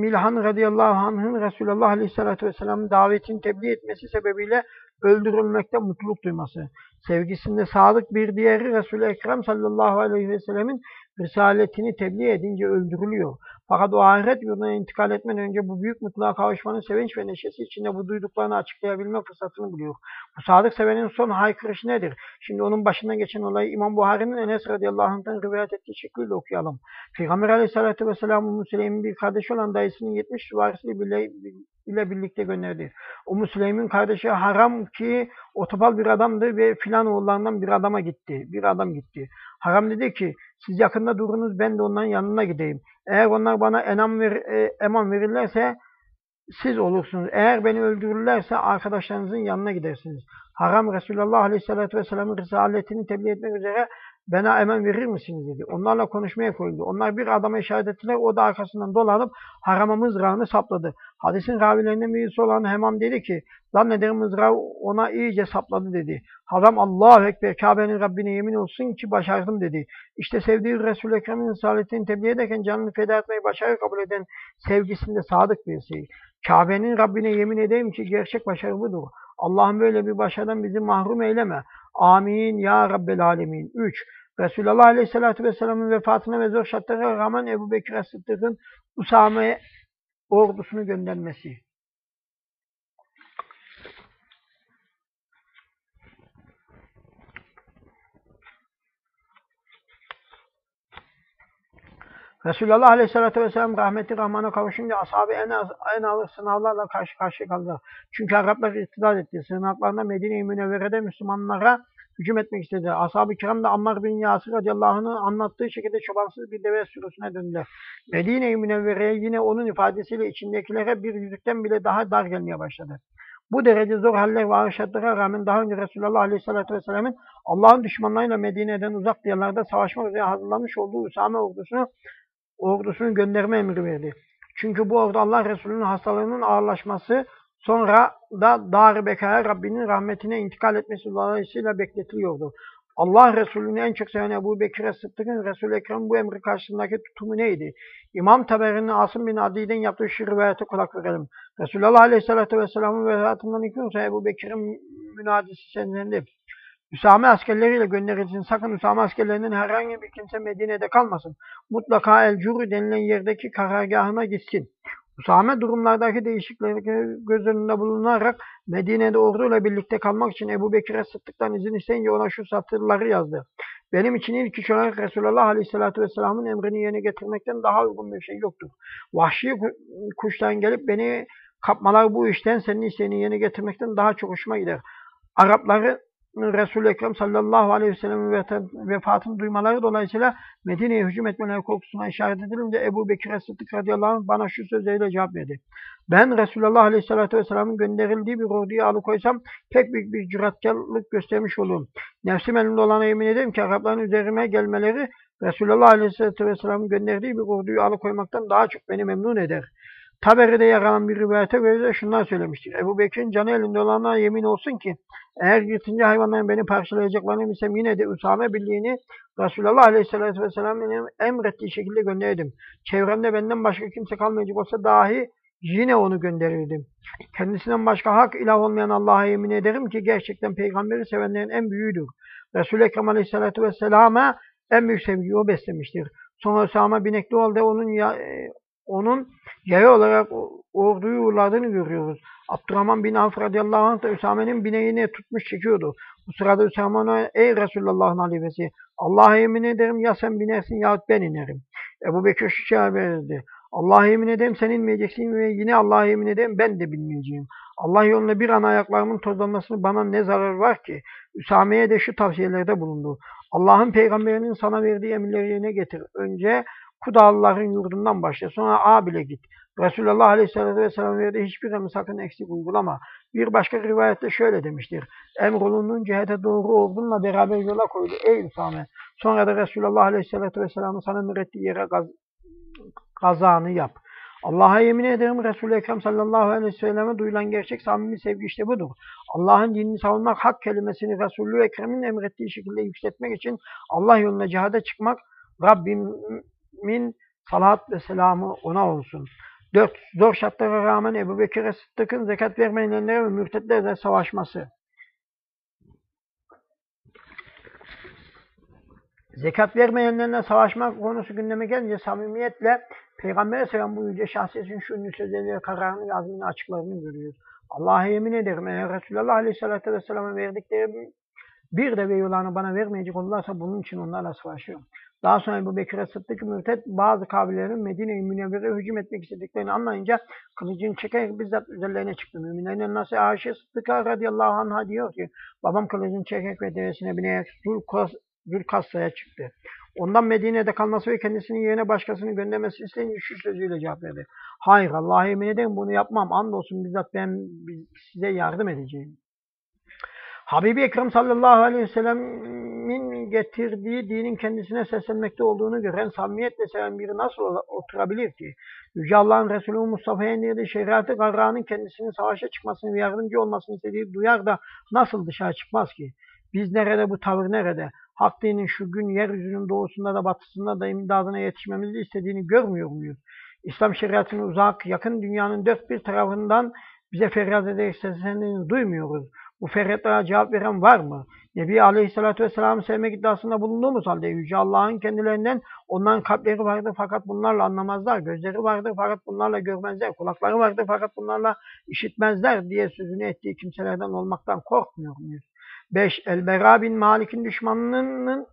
Milhan radıyallahu anh'ın Resulullah aleyhissalatü vesselam'ın davetini tebliğ etmesi sebebiyle öldürülmekte mutluluk duyması. Sevgisinde sadık bir diğeri Resul-i Ekrem sallallahu aleyhi ve sellemin risaletini tebliğ edince öldürülüyor. Fakat o ahiret yurduna intikal etmeden önce bu büyük mutluluğa kavuşmanın sevinç ve neşesi içinde bu duyduklarını açıklayabilme fırsatını buluyor. Bu sadık sevenin son haykırışı nedir? Şimdi onun başından geçen olayı İmam Buhari'nin Enes radıyallahu anh'tan rivayet ettiği şekliyle okuyalım. Peygamber aleyhissalatü vesselam Müsüleymin bir kardeşi olan dayısının 70 süvarisiyle bile, ile birlikte gönderdi. O Müsüleymin kardeşi haram ki otopal bir adamdı ve filan oğullarından bir adama gitti. Bir adam gitti. Haram dedi ki siz yakında durunuz ben de onların yanına gideyim. Eğer onlar bana enam ver, e, eman verirlerse siz olursunuz. Eğer beni öldürürlerse arkadaşlarınızın yanına gidersiniz. Haram Resulullah Aleyhisselatü Vesselam'ın risaletini tebliğ etmek üzere bana emen verir misiniz dedi. Onlarla konuşmaya koyuldu. Onlar bir adama işaret ettiler. O da arkasından dolanıp harama mızrağını sapladı. Hadisin ravilerinden birisi olan Hemam dedi ki zannederim mızrağı ona iyice sapladı dedi. Haram Allahu Ekber Kabe'nin Rabbine yemin olsun ki başardım dedi. İşte sevdiği Resul-i Ekrem'in risaletini tebliğ ederken canını feda etmeyi başarı kabul eden sevgisinde sadık birisi. Kabe'nin Rabbine yemin edeyim ki gerçek başarı budur. Allah'ım böyle bir başarıdan bizi mahrum eyleme. Amin ya Rabbel Alemin. 3. Resulullah Aleyhisselatü Vesselam'ın vefatına ve zor şartlara rağmen Ebu Bekir Sıddık'ın Usame ordusunu göndermesi. Resulullah Aleyhisselatü Vesselam rahmeti rahmana kavuşunca ashabı en, az, en ağır sınavlarla karşı karşıya kaldı. Çünkü Araplar iktidar etti. Sığınaklarında Medine-i Münevvere'de Müslümanlara hücum etmek istedi. Ashab-ı kiram da Ammar bin Yasir radıyallahu anh'ın anlattığı şekilde çobansız bir deve sürüsüne döndüler. Medine-i Münevvere'ye yine onun ifadesiyle içindekilere bir yüzükten bile daha dar gelmeye başladı. Bu derece zor haller ve ağır şartlara rağmen daha önce Resulullah Aleyhisselatü Vesselam'ın Allah'ın düşmanlarıyla Medine'den uzak diyarlarda savaşmak üzere hazırlanmış olduğu Usame ordusunu ordusunu gönderme emri verdi. Çünkü bu ordu Allah Resulü'nün hastalığının ağırlaşması sonra da Dar-ı Bekaya Rabbinin rahmetine intikal etmesi dolayısıyla bekletiliyordu. Allah Resulü'nü en çok seven Ebu Bekir Sıddık'ın Resul-i Ekrem bu emri karşısındaki tutumu neydi? İmam Taberi'nin Asım bin Adi'den yaptığı şu rivayete kulak verelim. Resulullah Aleyhisselatü Vesselam'ın vefatından iki gün sonra Ebu Bekir'in münadisi senlendi. Üsame askerleriyle gönderilsin. Sakın Üsame askerlerinden herhangi bir kimse Medine'de kalmasın. Mutlaka El Curu denilen yerdeki karargahına gitsin. Usame durumlardaki değişiklikleri göz önünde bulunarak Medine'de orduyla birlikte kalmak için Ebu Bekir'e Sıddık'tan izin isteyince ona şu satırları yazdı. Benim için ilk iş olarak Resulullah Aleyhisselatü Vesselam'ın emrini yerine getirmekten daha uygun bir şey yoktur. Vahşi kuştan gelip beni kapmalar bu işten senin isteğini yerine getirmekten daha çok hoşuma gider. Arapları Resul-i Ekrem sallallahu aleyhi ve sellem'in vefatını duymaları dolayısıyla Medine'ye hücum etmeleri korkusuna işaret edilince Ebu Bekir Sıddık radıyallahu anh bana şu sözleriyle cevap verdi. Ben Resulullah aleyhissalatü vesselamın gönderildiği bir orduyu alıkoysam pek büyük bir cüretkarlık göstermiş olurum. Nefsim elimde olana yemin ederim ki Arapların üzerime gelmeleri Resulullah aleyhissalatü vesselamın gönderdiği bir orduyu alıkoymaktan daha çok beni memnun eder. Taberi'de yer bir rivayete göre de şunlar söylemiştir. Ebu Bekir'in canı elinde olana yemin olsun ki eğer yırtıncı hayvanların beni parçalayacaklarını bilsem yine de Üsame birliğini Resulullah Aleyhisselatü Vesselam'ın emrettiği şekilde gönderirdim. Çevremde benden başka kimse kalmayacak olsa dahi yine onu gönderirdim. Kendisinden başka hak ilah olmayan Allah'a yemin ederim ki gerçekten peygamberi sevenlerin en büyüğüdür. Resul-i Ekrem Aleyhisselatü Vesselam'a en büyük sevgiyi o beslemiştir. Sonra Üsame binekli oldu onun ya, e, onun yaya olarak orduyu uğurladığını görüyoruz. Abdurrahman bin Avf radıyallahu anh da Üsame'nin bineğini tutmuş çekiyordu. Bu sırada Üsame ona ey Resulullah'ın halifesi Allah'a yemin ederim ya sen binersin yahut ben inerim. Ebu Bekir şu cevap verirdi. Allah'a yemin ederim sen inmeyeceksin ve yine Allah'a yemin ederim ben de bilmeyeceğim. Allah yolunda bir an ayaklarımın tozlanmasını bana ne zarar var ki? Üsame'ye de şu tavsiyelerde bulundu. Allah'ın peygamberinin sana verdiği emirleri yerine getir. Önce Kudalıların yurdundan başla. Sonra Abil'e git. Resulullah Aleyhisselatü Vesselam verdiği hiçbir emri sakın eksik uygulama. Bir başka rivayette şöyle demiştir. Emrolunun cihete doğru ordunla beraber yola koydu. Ey Üsame! Sonra da Resulullah Aleyhisselatü Vesselam'ın sana emrettiği yere gaz kazanı yap. Allah'a yemin ederim Resul-i Ekrem sallallahu aleyhi ve selleme duyulan gerçek samimi sevgi işte budur. Allah'ın dinini savunmak, hak kelimesini Resulü Ekrem'in emrettiği şekilde yükseltmek için Allah yoluna cihada çıkmak, Rabbim min salat ve selamı ona olsun. 4. Zor şartlara rağmen Ebu Bekir'e Sıddık'ın zekat vermeyenlere ve mürtetlerle savaşması. Zekat vermeyenlerle savaşmak konusu gündeme gelince samimiyetle Peygamber'e selam bu yüce şahsiyetin şu sözleri kararını yazmını açıklarını görüyoruz. Allah'a yemin ederim eğer Resulullah Aleyhisselatü Vesselam'a verdikleri bir de veyulanı bana vermeyecek olurlarsa bunun için onlarla savaşıyorum. Daha sonra bu Bekir'e Sıddık Mürted bazı kabilelerin Medine-i Münevvere'ye hücum etmek istediklerini anlayınca kılıcını çekerek bizzat üzerlerine çıktı. Müminlerin nasıl Ayşe Sıddık'a radıyallahu anh'a diyor ki babam kılıcını çekerek ve devesine binerek Zülkassa'ya çıktı. Ondan Medine'de kalması ve kendisinin yerine başkasını göndermesi isteyince şu sözüyle cevap verdi. Hayır Allah'a yemin ederim bunu yapmam. Andolsun bizzat ben size yardım edeceğim. Habibi Ekrem sallallahu aleyhi ve sellemin getirdiği dinin kendisine seslenmekte olduğunu gören samimiyetle seven biri nasıl oturabilir ki? Yüce Allah'ın Resulü Mustafa'ya indirdiği şeriatı kararının kendisinin savaşa çıkmasını ve yardımcı olmasını istediği duyar da nasıl dışarı çıkmaz ki? Biz nerede bu tavır nerede? Hak dinin şu gün yeryüzünün doğusunda da batısında da imdadına yetişmemizi istediğini görmüyor muyuz? İslam şeriatının uzak, yakın dünyanın dört bir tarafından bize feryat ederek seslendiğini duymuyoruz. Bu feryatlara cevap veren var mı? Nebi Aleyhisselatü Vesselam'ı sevmek iddiasında bulunduğumuz halde Yüce Allah'ın kendilerinden onların kalpleri vardır fakat bunlarla anlamazlar. Gözleri vardır fakat bunlarla görmezler. Kulakları vardır fakat bunlarla işitmezler diye sözünü ettiği kimselerden olmaktan korkmuyor muyuz? 5. El-Bera bin Malik'in düşmanının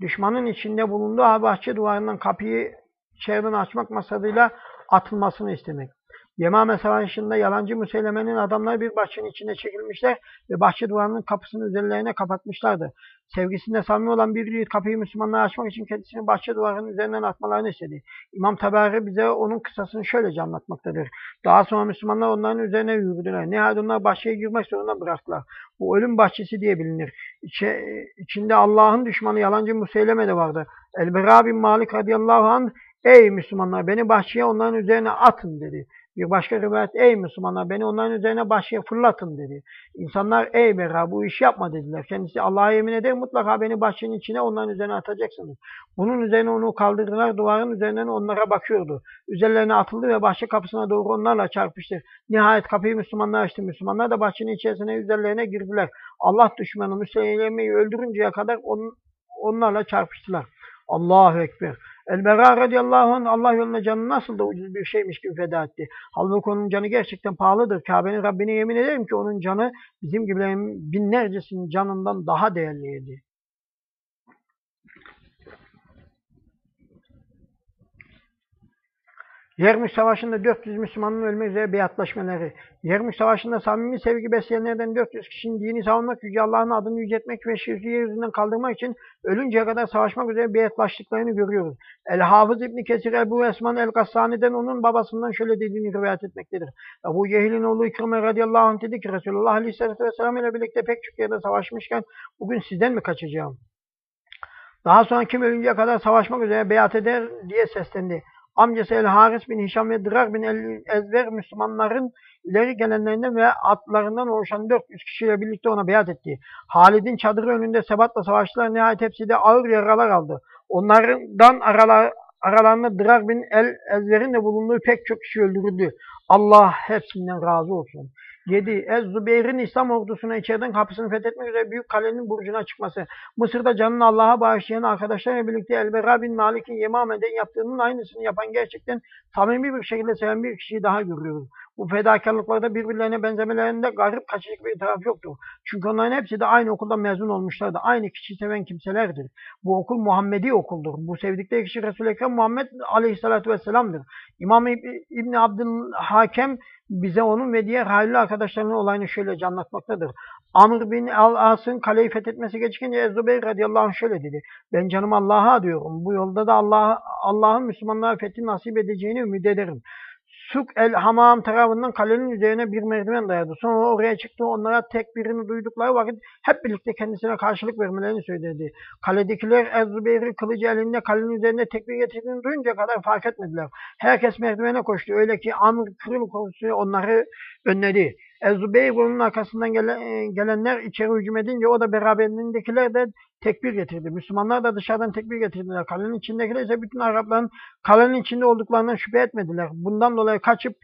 düşmanın içinde bulunduğu bahçe duvarından kapıyı içeriden açmak masadıyla atılmasını istemek. Yemame Savaşı'nda yalancı Müseyleme'nin adamları bir bahçenin içine çekilmişler ve bahçe duvarının kapısını üzerlerine kapatmışlardı. Sevgisinde samimi olan bir kapıyı Müslümanlara açmak için kendisini bahçe duvarının üzerinden atmalarını istedi. İmam Tabari bize onun kısasını şöylece anlatmaktadır. Daha sonra Müslümanlar onların üzerine yürüdüler. Nihayet onlar bahçeye girmek zorunda bıraktılar. Bu ölüm bahçesi diye bilinir. İçe, içinde Allah'ın düşmanı yalancı Müseyleme de vardı. El-Bera bin Malik radıyallahu anh Ey Müslümanlar beni bahçeye onların üzerine atın dedi. Bir başka rivayet ey Müslümanlar beni onların üzerine başıya fırlatın dedi. İnsanlar ey Berra bu işi yapma dediler. Kendisi Allah'a yemin eder mutlaka beni bahçenin içine onların üzerine atacaksınız. Bunun üzerine onu kaldırdılar duvarın üzerinden onlara bakıyordu. Üzerlerine atıldı ve bahçe kapısına doğru onlarla çarpıştı. Nihayet kapıyı Müslümanlar açtı. Müslümanlar da bahçenin içerisine üzerlerine girdiler. Allah düşmanı Müslüman'ı öldürünceye kadar on, onlarla çarpıştılar. Allahu Ekber. El-Bera radıyallahu anh Allah yoluna canı nasıl da ucuz bir şeymiş gibi feda etti. Halbuki onun canı gerçekten pahalıdır. Kabe'nin Rabbine yemin ederim ki onun canı bizim gibilerin binlercesinin canından daha değerliydi. Yermüş Savaşı'nda 400 Müslümanın ölmek üzere beyatlaşmaları. Yermüş Savaşı'nda samimi sevgi besleyenlerden 400 kişinin dini savunmak, Yüce Allah'ın adını yüceltmek ve şirki yeryüzünden kaldırmak için ölünceye kadar savaşmak üzere beyatlaştıklarını görüyoruz. El-Hafız İbni Kesir Ebu Esman El-Gassani'den onun babasından şöyle dediğini rivayet etmektedir. Ebu Cehil'in oğlu İkrime radıyallahu anh dedi ki Resulullah aleyhisselatü vesselam ile birlikte pek çok yerde savaşmışken bugün sizden mi kaçacağım? Daha sonra kim ölünceye kadar savaşmak üzere beyat eder diye seslendi. Amcası El-Haris bin Hişam ve Dırar bin El-Ezver Müslümanların ileri gelenlerinden ve atlarından oluşan 400 kişiyle birlikte ona biat etti. Halid'in çadırı önünde sebatla savaştılar. Nihayet hepsi de ağır yaralar aldı. Onlardan aralar, aralarında Dırar bin El-Ezver'in de bulunduğu pek çok kişi öldürüldü. Allah hepsinden razı olsun. 7. Ez-Zübeyir'in İslam ordusuna içeriden kapısını fethetmek üzere büyük kalenin burcuna çıkması. Mısır'da canını Allah'a bağışlayan arkadaşlarıyla birlikte Elbera bin Malik'in Yemame'den yaptığının aynısını yapan gerçekten samimi bir şekilde seven bir kişiyi daha görüyoruz. Bu fedakarlıklarda birbirlerine benzemelerinde garip kaçacak bir taraf yoktur. Çünkü onların hepsi de aynı okulda mezun olmuşlardı. Aynı kişi seven kimselerdir. Bu okul Muhammedi okuldur. Bu sevdikleri kişi Resul-i Ekrem Muhammed Aleyhisselatü Vesselam'dır. İmam İbni Abdülhakem bize onun ve diğer hayırlı arkadaşlarının olayını şöylece anlatmaktadır. Amr bin Al-As'ın kaleyi fethetmesi geçince Zübeyir radıyallahu anh şöyle dedi. Ben canım Allah'a adıyorum. Bu yolda da Allah'ın Allah Müslümanlara fethi nasip edeceğini ümit ederim. Suk el Hamam tarafından kalenin üzerine bir merdiven dayadı. Sonra oraya çıktı. Onlara tek birini duydukları vakit hep birlikte kendisine karşılık vermelerini söyledi. Kaledekiler Ez-Zübeyir'i kılıcı elinde kalenin üzerine tekbir getirdiğini duyunca kadar fark etmediler. Herkes merdivene koştu. Öyle ki Amr kırıl kokusu onları önledi. Ez-Zübeyir bunun arkasından gelen, e, gelenler içeri hücum edince o da beraberindekiler de tekbir getirdi. Müslümanlar da dışarıdan tekbir getirdiler. Kalenin içindekiler ise bütün Arapların kalenin içinde olduklarından şüphe etmediler. Bundan dolayı kaçıp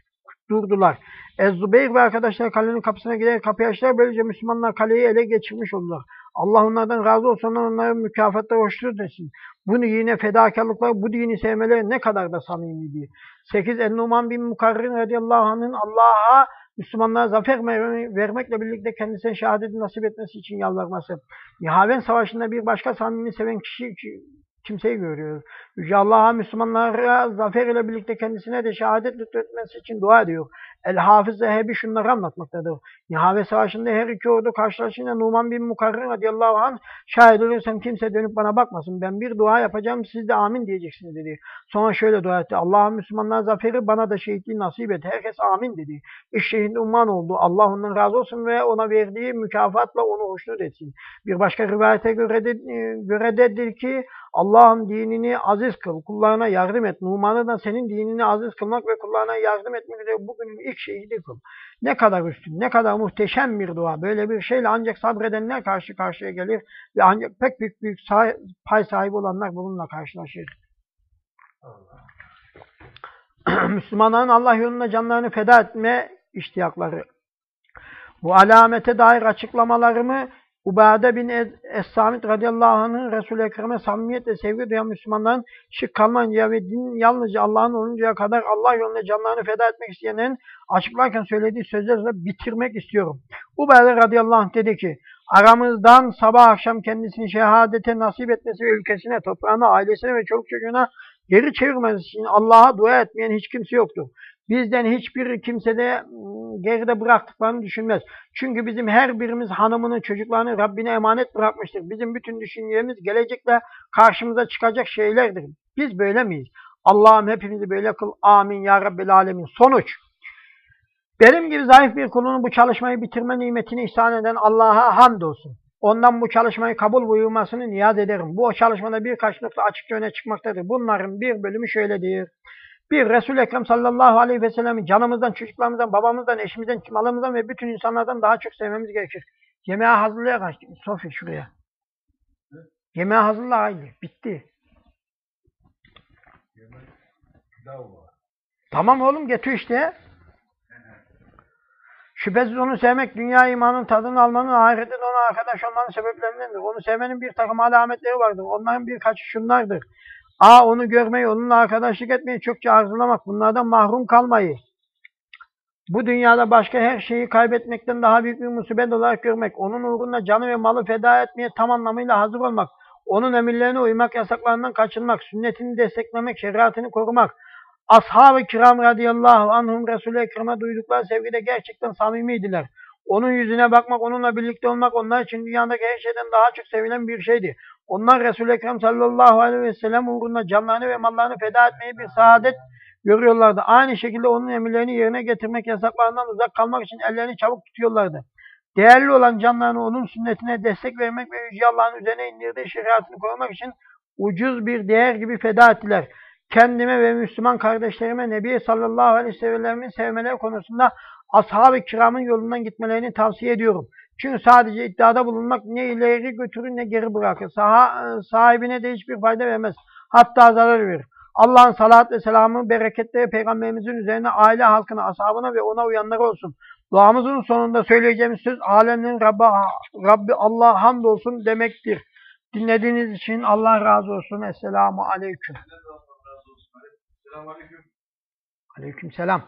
durdular. Ez-Zubeyr ve arkadaşlar kalenin kapısına gider kapıyı açtılar. Böylece Müslümanlar kaleyi ele geçirmiş oldular. Allah onlardan razı olsun onların mükafatları hoşnut etsin. Bunu yine fedakarlıklar, bu dini sevmeleri ne kadar da samimiydi. 8. En-Numan bin Mukarrin radıyallahu anh'ın Allah'a Müslümanlara zafer vermekle birlikte kendisine şehadeti nasip etmesi için yalvarması. Nihaven Savaşı'nda bir başka samimi seven kişi kimseyi görüyoruz. Yüce Allah'a Müslümanlara zafer ile birlikte kendisine de şehadet lütfetmesi için dua ediyor. El-Hafız Zehebi şunları anlatmaktadır. Nihavet Savaşı'nda her iki ordu karşılaşınca Numan bin Mukarrin radıyallahu anh şahit olursam kimse dönüp bana bakmasın. Ben bir dua yapacağım siz de amin diyeceksiniz dedi. Sonra şöyle dua etti. Allah'ım Müslümanlara zaferi bana da şehitliği nasip et. Herkes amin dedi. İş şehit umman oldu. Allah ondan razı olsun ve ona verdiği mükafatla onu hoşnut etsin. Bir başka rivayete göre, de, göre dedir ki Allah'ın dinini aziz kıl, kullarına yardım et. Numan'ı da senin dinini aziz kılmak ve kullarına yardım etmek üzere bugünün ilk şehidi kıl. Ne kadar üstün, ne kadar muhteşem bir dua. Böyle bir şeyle ancak sabredenler karşı karşıya gelir ve ancak pek büyük büyük sah pay sahibi olanlar bununla karşılaşır. Müslümanların Allah yolunda canlarını feda etme iştiyakları. Bu alamete dair açıklamalarımı Ubade bin Es-Samit radıyallahu anh'ın Resul-i Ekrem'e samimiyet ve sevgi duyan Müslümanların şık kalmayınca ve din yalnızca Allah'ın oluncaya kadar Allah yolunda canlarını feda etmek isteyenlerin açıklarken söylediği sözlerle bitirmek istiyorum. Ubade radıyallahu anh dedi ki, aramızdan sabah akşam kendisini şehadete nasip etmesi ve ülkesine, toprağına, ailesine ve çoluk çocuğuna geri çevirmesi için Allah'a dua etmeyen hiç kimse yoktur. Bizden hiçbir kimse de geride bıraktıklarını düşünmez. Çünkü bizim her birimiz hanımını, çocuklarını Rabbine emanet bırakmıştır. Bizim bütün düşüncelerimiz gelecekle karşımıza çıkacak şeylerdir. Biz böyle miyiz? Allah'ım hepimizi böyle kıl. Amin ya Rabbil Alemin. Sonuç. Benim gibi zayıf bir kulunun bu çalışmayı bitirme nimetini ihsan eden Allah'a hamdolsun. Ondan bu çalışmayı kabul buyurmasını niyaz ederim. Bu çalışmada birkaç nokta açıkça öne çıkmaktadır. Bunların bir bölümü şöyledir. Bir, Resul-i Ekrem sallallahu aleyhi ve sellem'i canımızdan, çocuklarımızdan, babamızdan, eşimizden, malımızdan ve bütün insanlardan daha çok sevmemiz gerekir. Yemeğe hazırlaya kaç. Sofi şuraya. Yemeğe hazırla haydi. Bitti. Tamam oğlum getir işte. Şüphesiz onu sevmek, dünya imanın tadını almanın, ahiretten ona arkadaş olmanın sebeplerindendir. Onu sevmenin bir takım alametleri vardır. Onların birkaçı şunlardır. A. Onu görmeyi, onunla arkadaşlık etmeyi çokça arzulamak, bunlardan mahrum kalmayı. Bu dünyada başka her şeyi kaybetmekten daha büyük bir musibet olarak görmek, onun uğruna canı ve malı feda etmeye tam anlamıyla hazır olmak, onun emirlerine uymak, yasaklarından kaçınmak, sünnetini desteklemek, şeriatını korumak, Ashab-ı kiram radıyallahu anhum Resul-i Ekrem'e duydukları sevgide gerçekten samimiydiler. Onun yüzüne bakmak, onunla birlikte olmak onlar için dünyadaki her şeyden daha çok sevilen bir şeydi. Onlar Resul-i Ekrem sallallahu aleyhi ve sellem uğruna canlarını ve mallarını feda etmeyi bir saadet görüyorlardı. Aynı şekilde onun emirlerini yerine getirmek, yasaklarından uzak kalmak için ellerini çabuk tutuyorlardı. Değerli olan canlarını onun sünnetine destek vermek ve Yüce Allah'ın üzerine indirdiği şeriatını korumak için ucuz bir değer gibi feda ettiler. Kendime ve Müslüman kardeşlerime Nebi sallallahu aleyhi ve sellem'in sevmeleri konusunda ashab-ı kiramın yolundan gitmelerini tavsiye ediyorum. Çünkü sadece iddiada bulunmak ne ileri götürür ne geri bırakır. Saha, sahibine de hiçbir fayda vermez. Hatta zarar verir. Allah'ın salat ve selamı, bereketleri peygamberimizin üzerine, aile halkına, ashabına ve ona uyanlar olsun. Duamızın sonunda söyleyeceğimiz söz alemlerin Rabbi, Rabbi Allah hamdolsun demektir. Dinlediğiniz için Allah razı olsun. Esselamu aleyküm. Aleyküm. Aleyküm selam.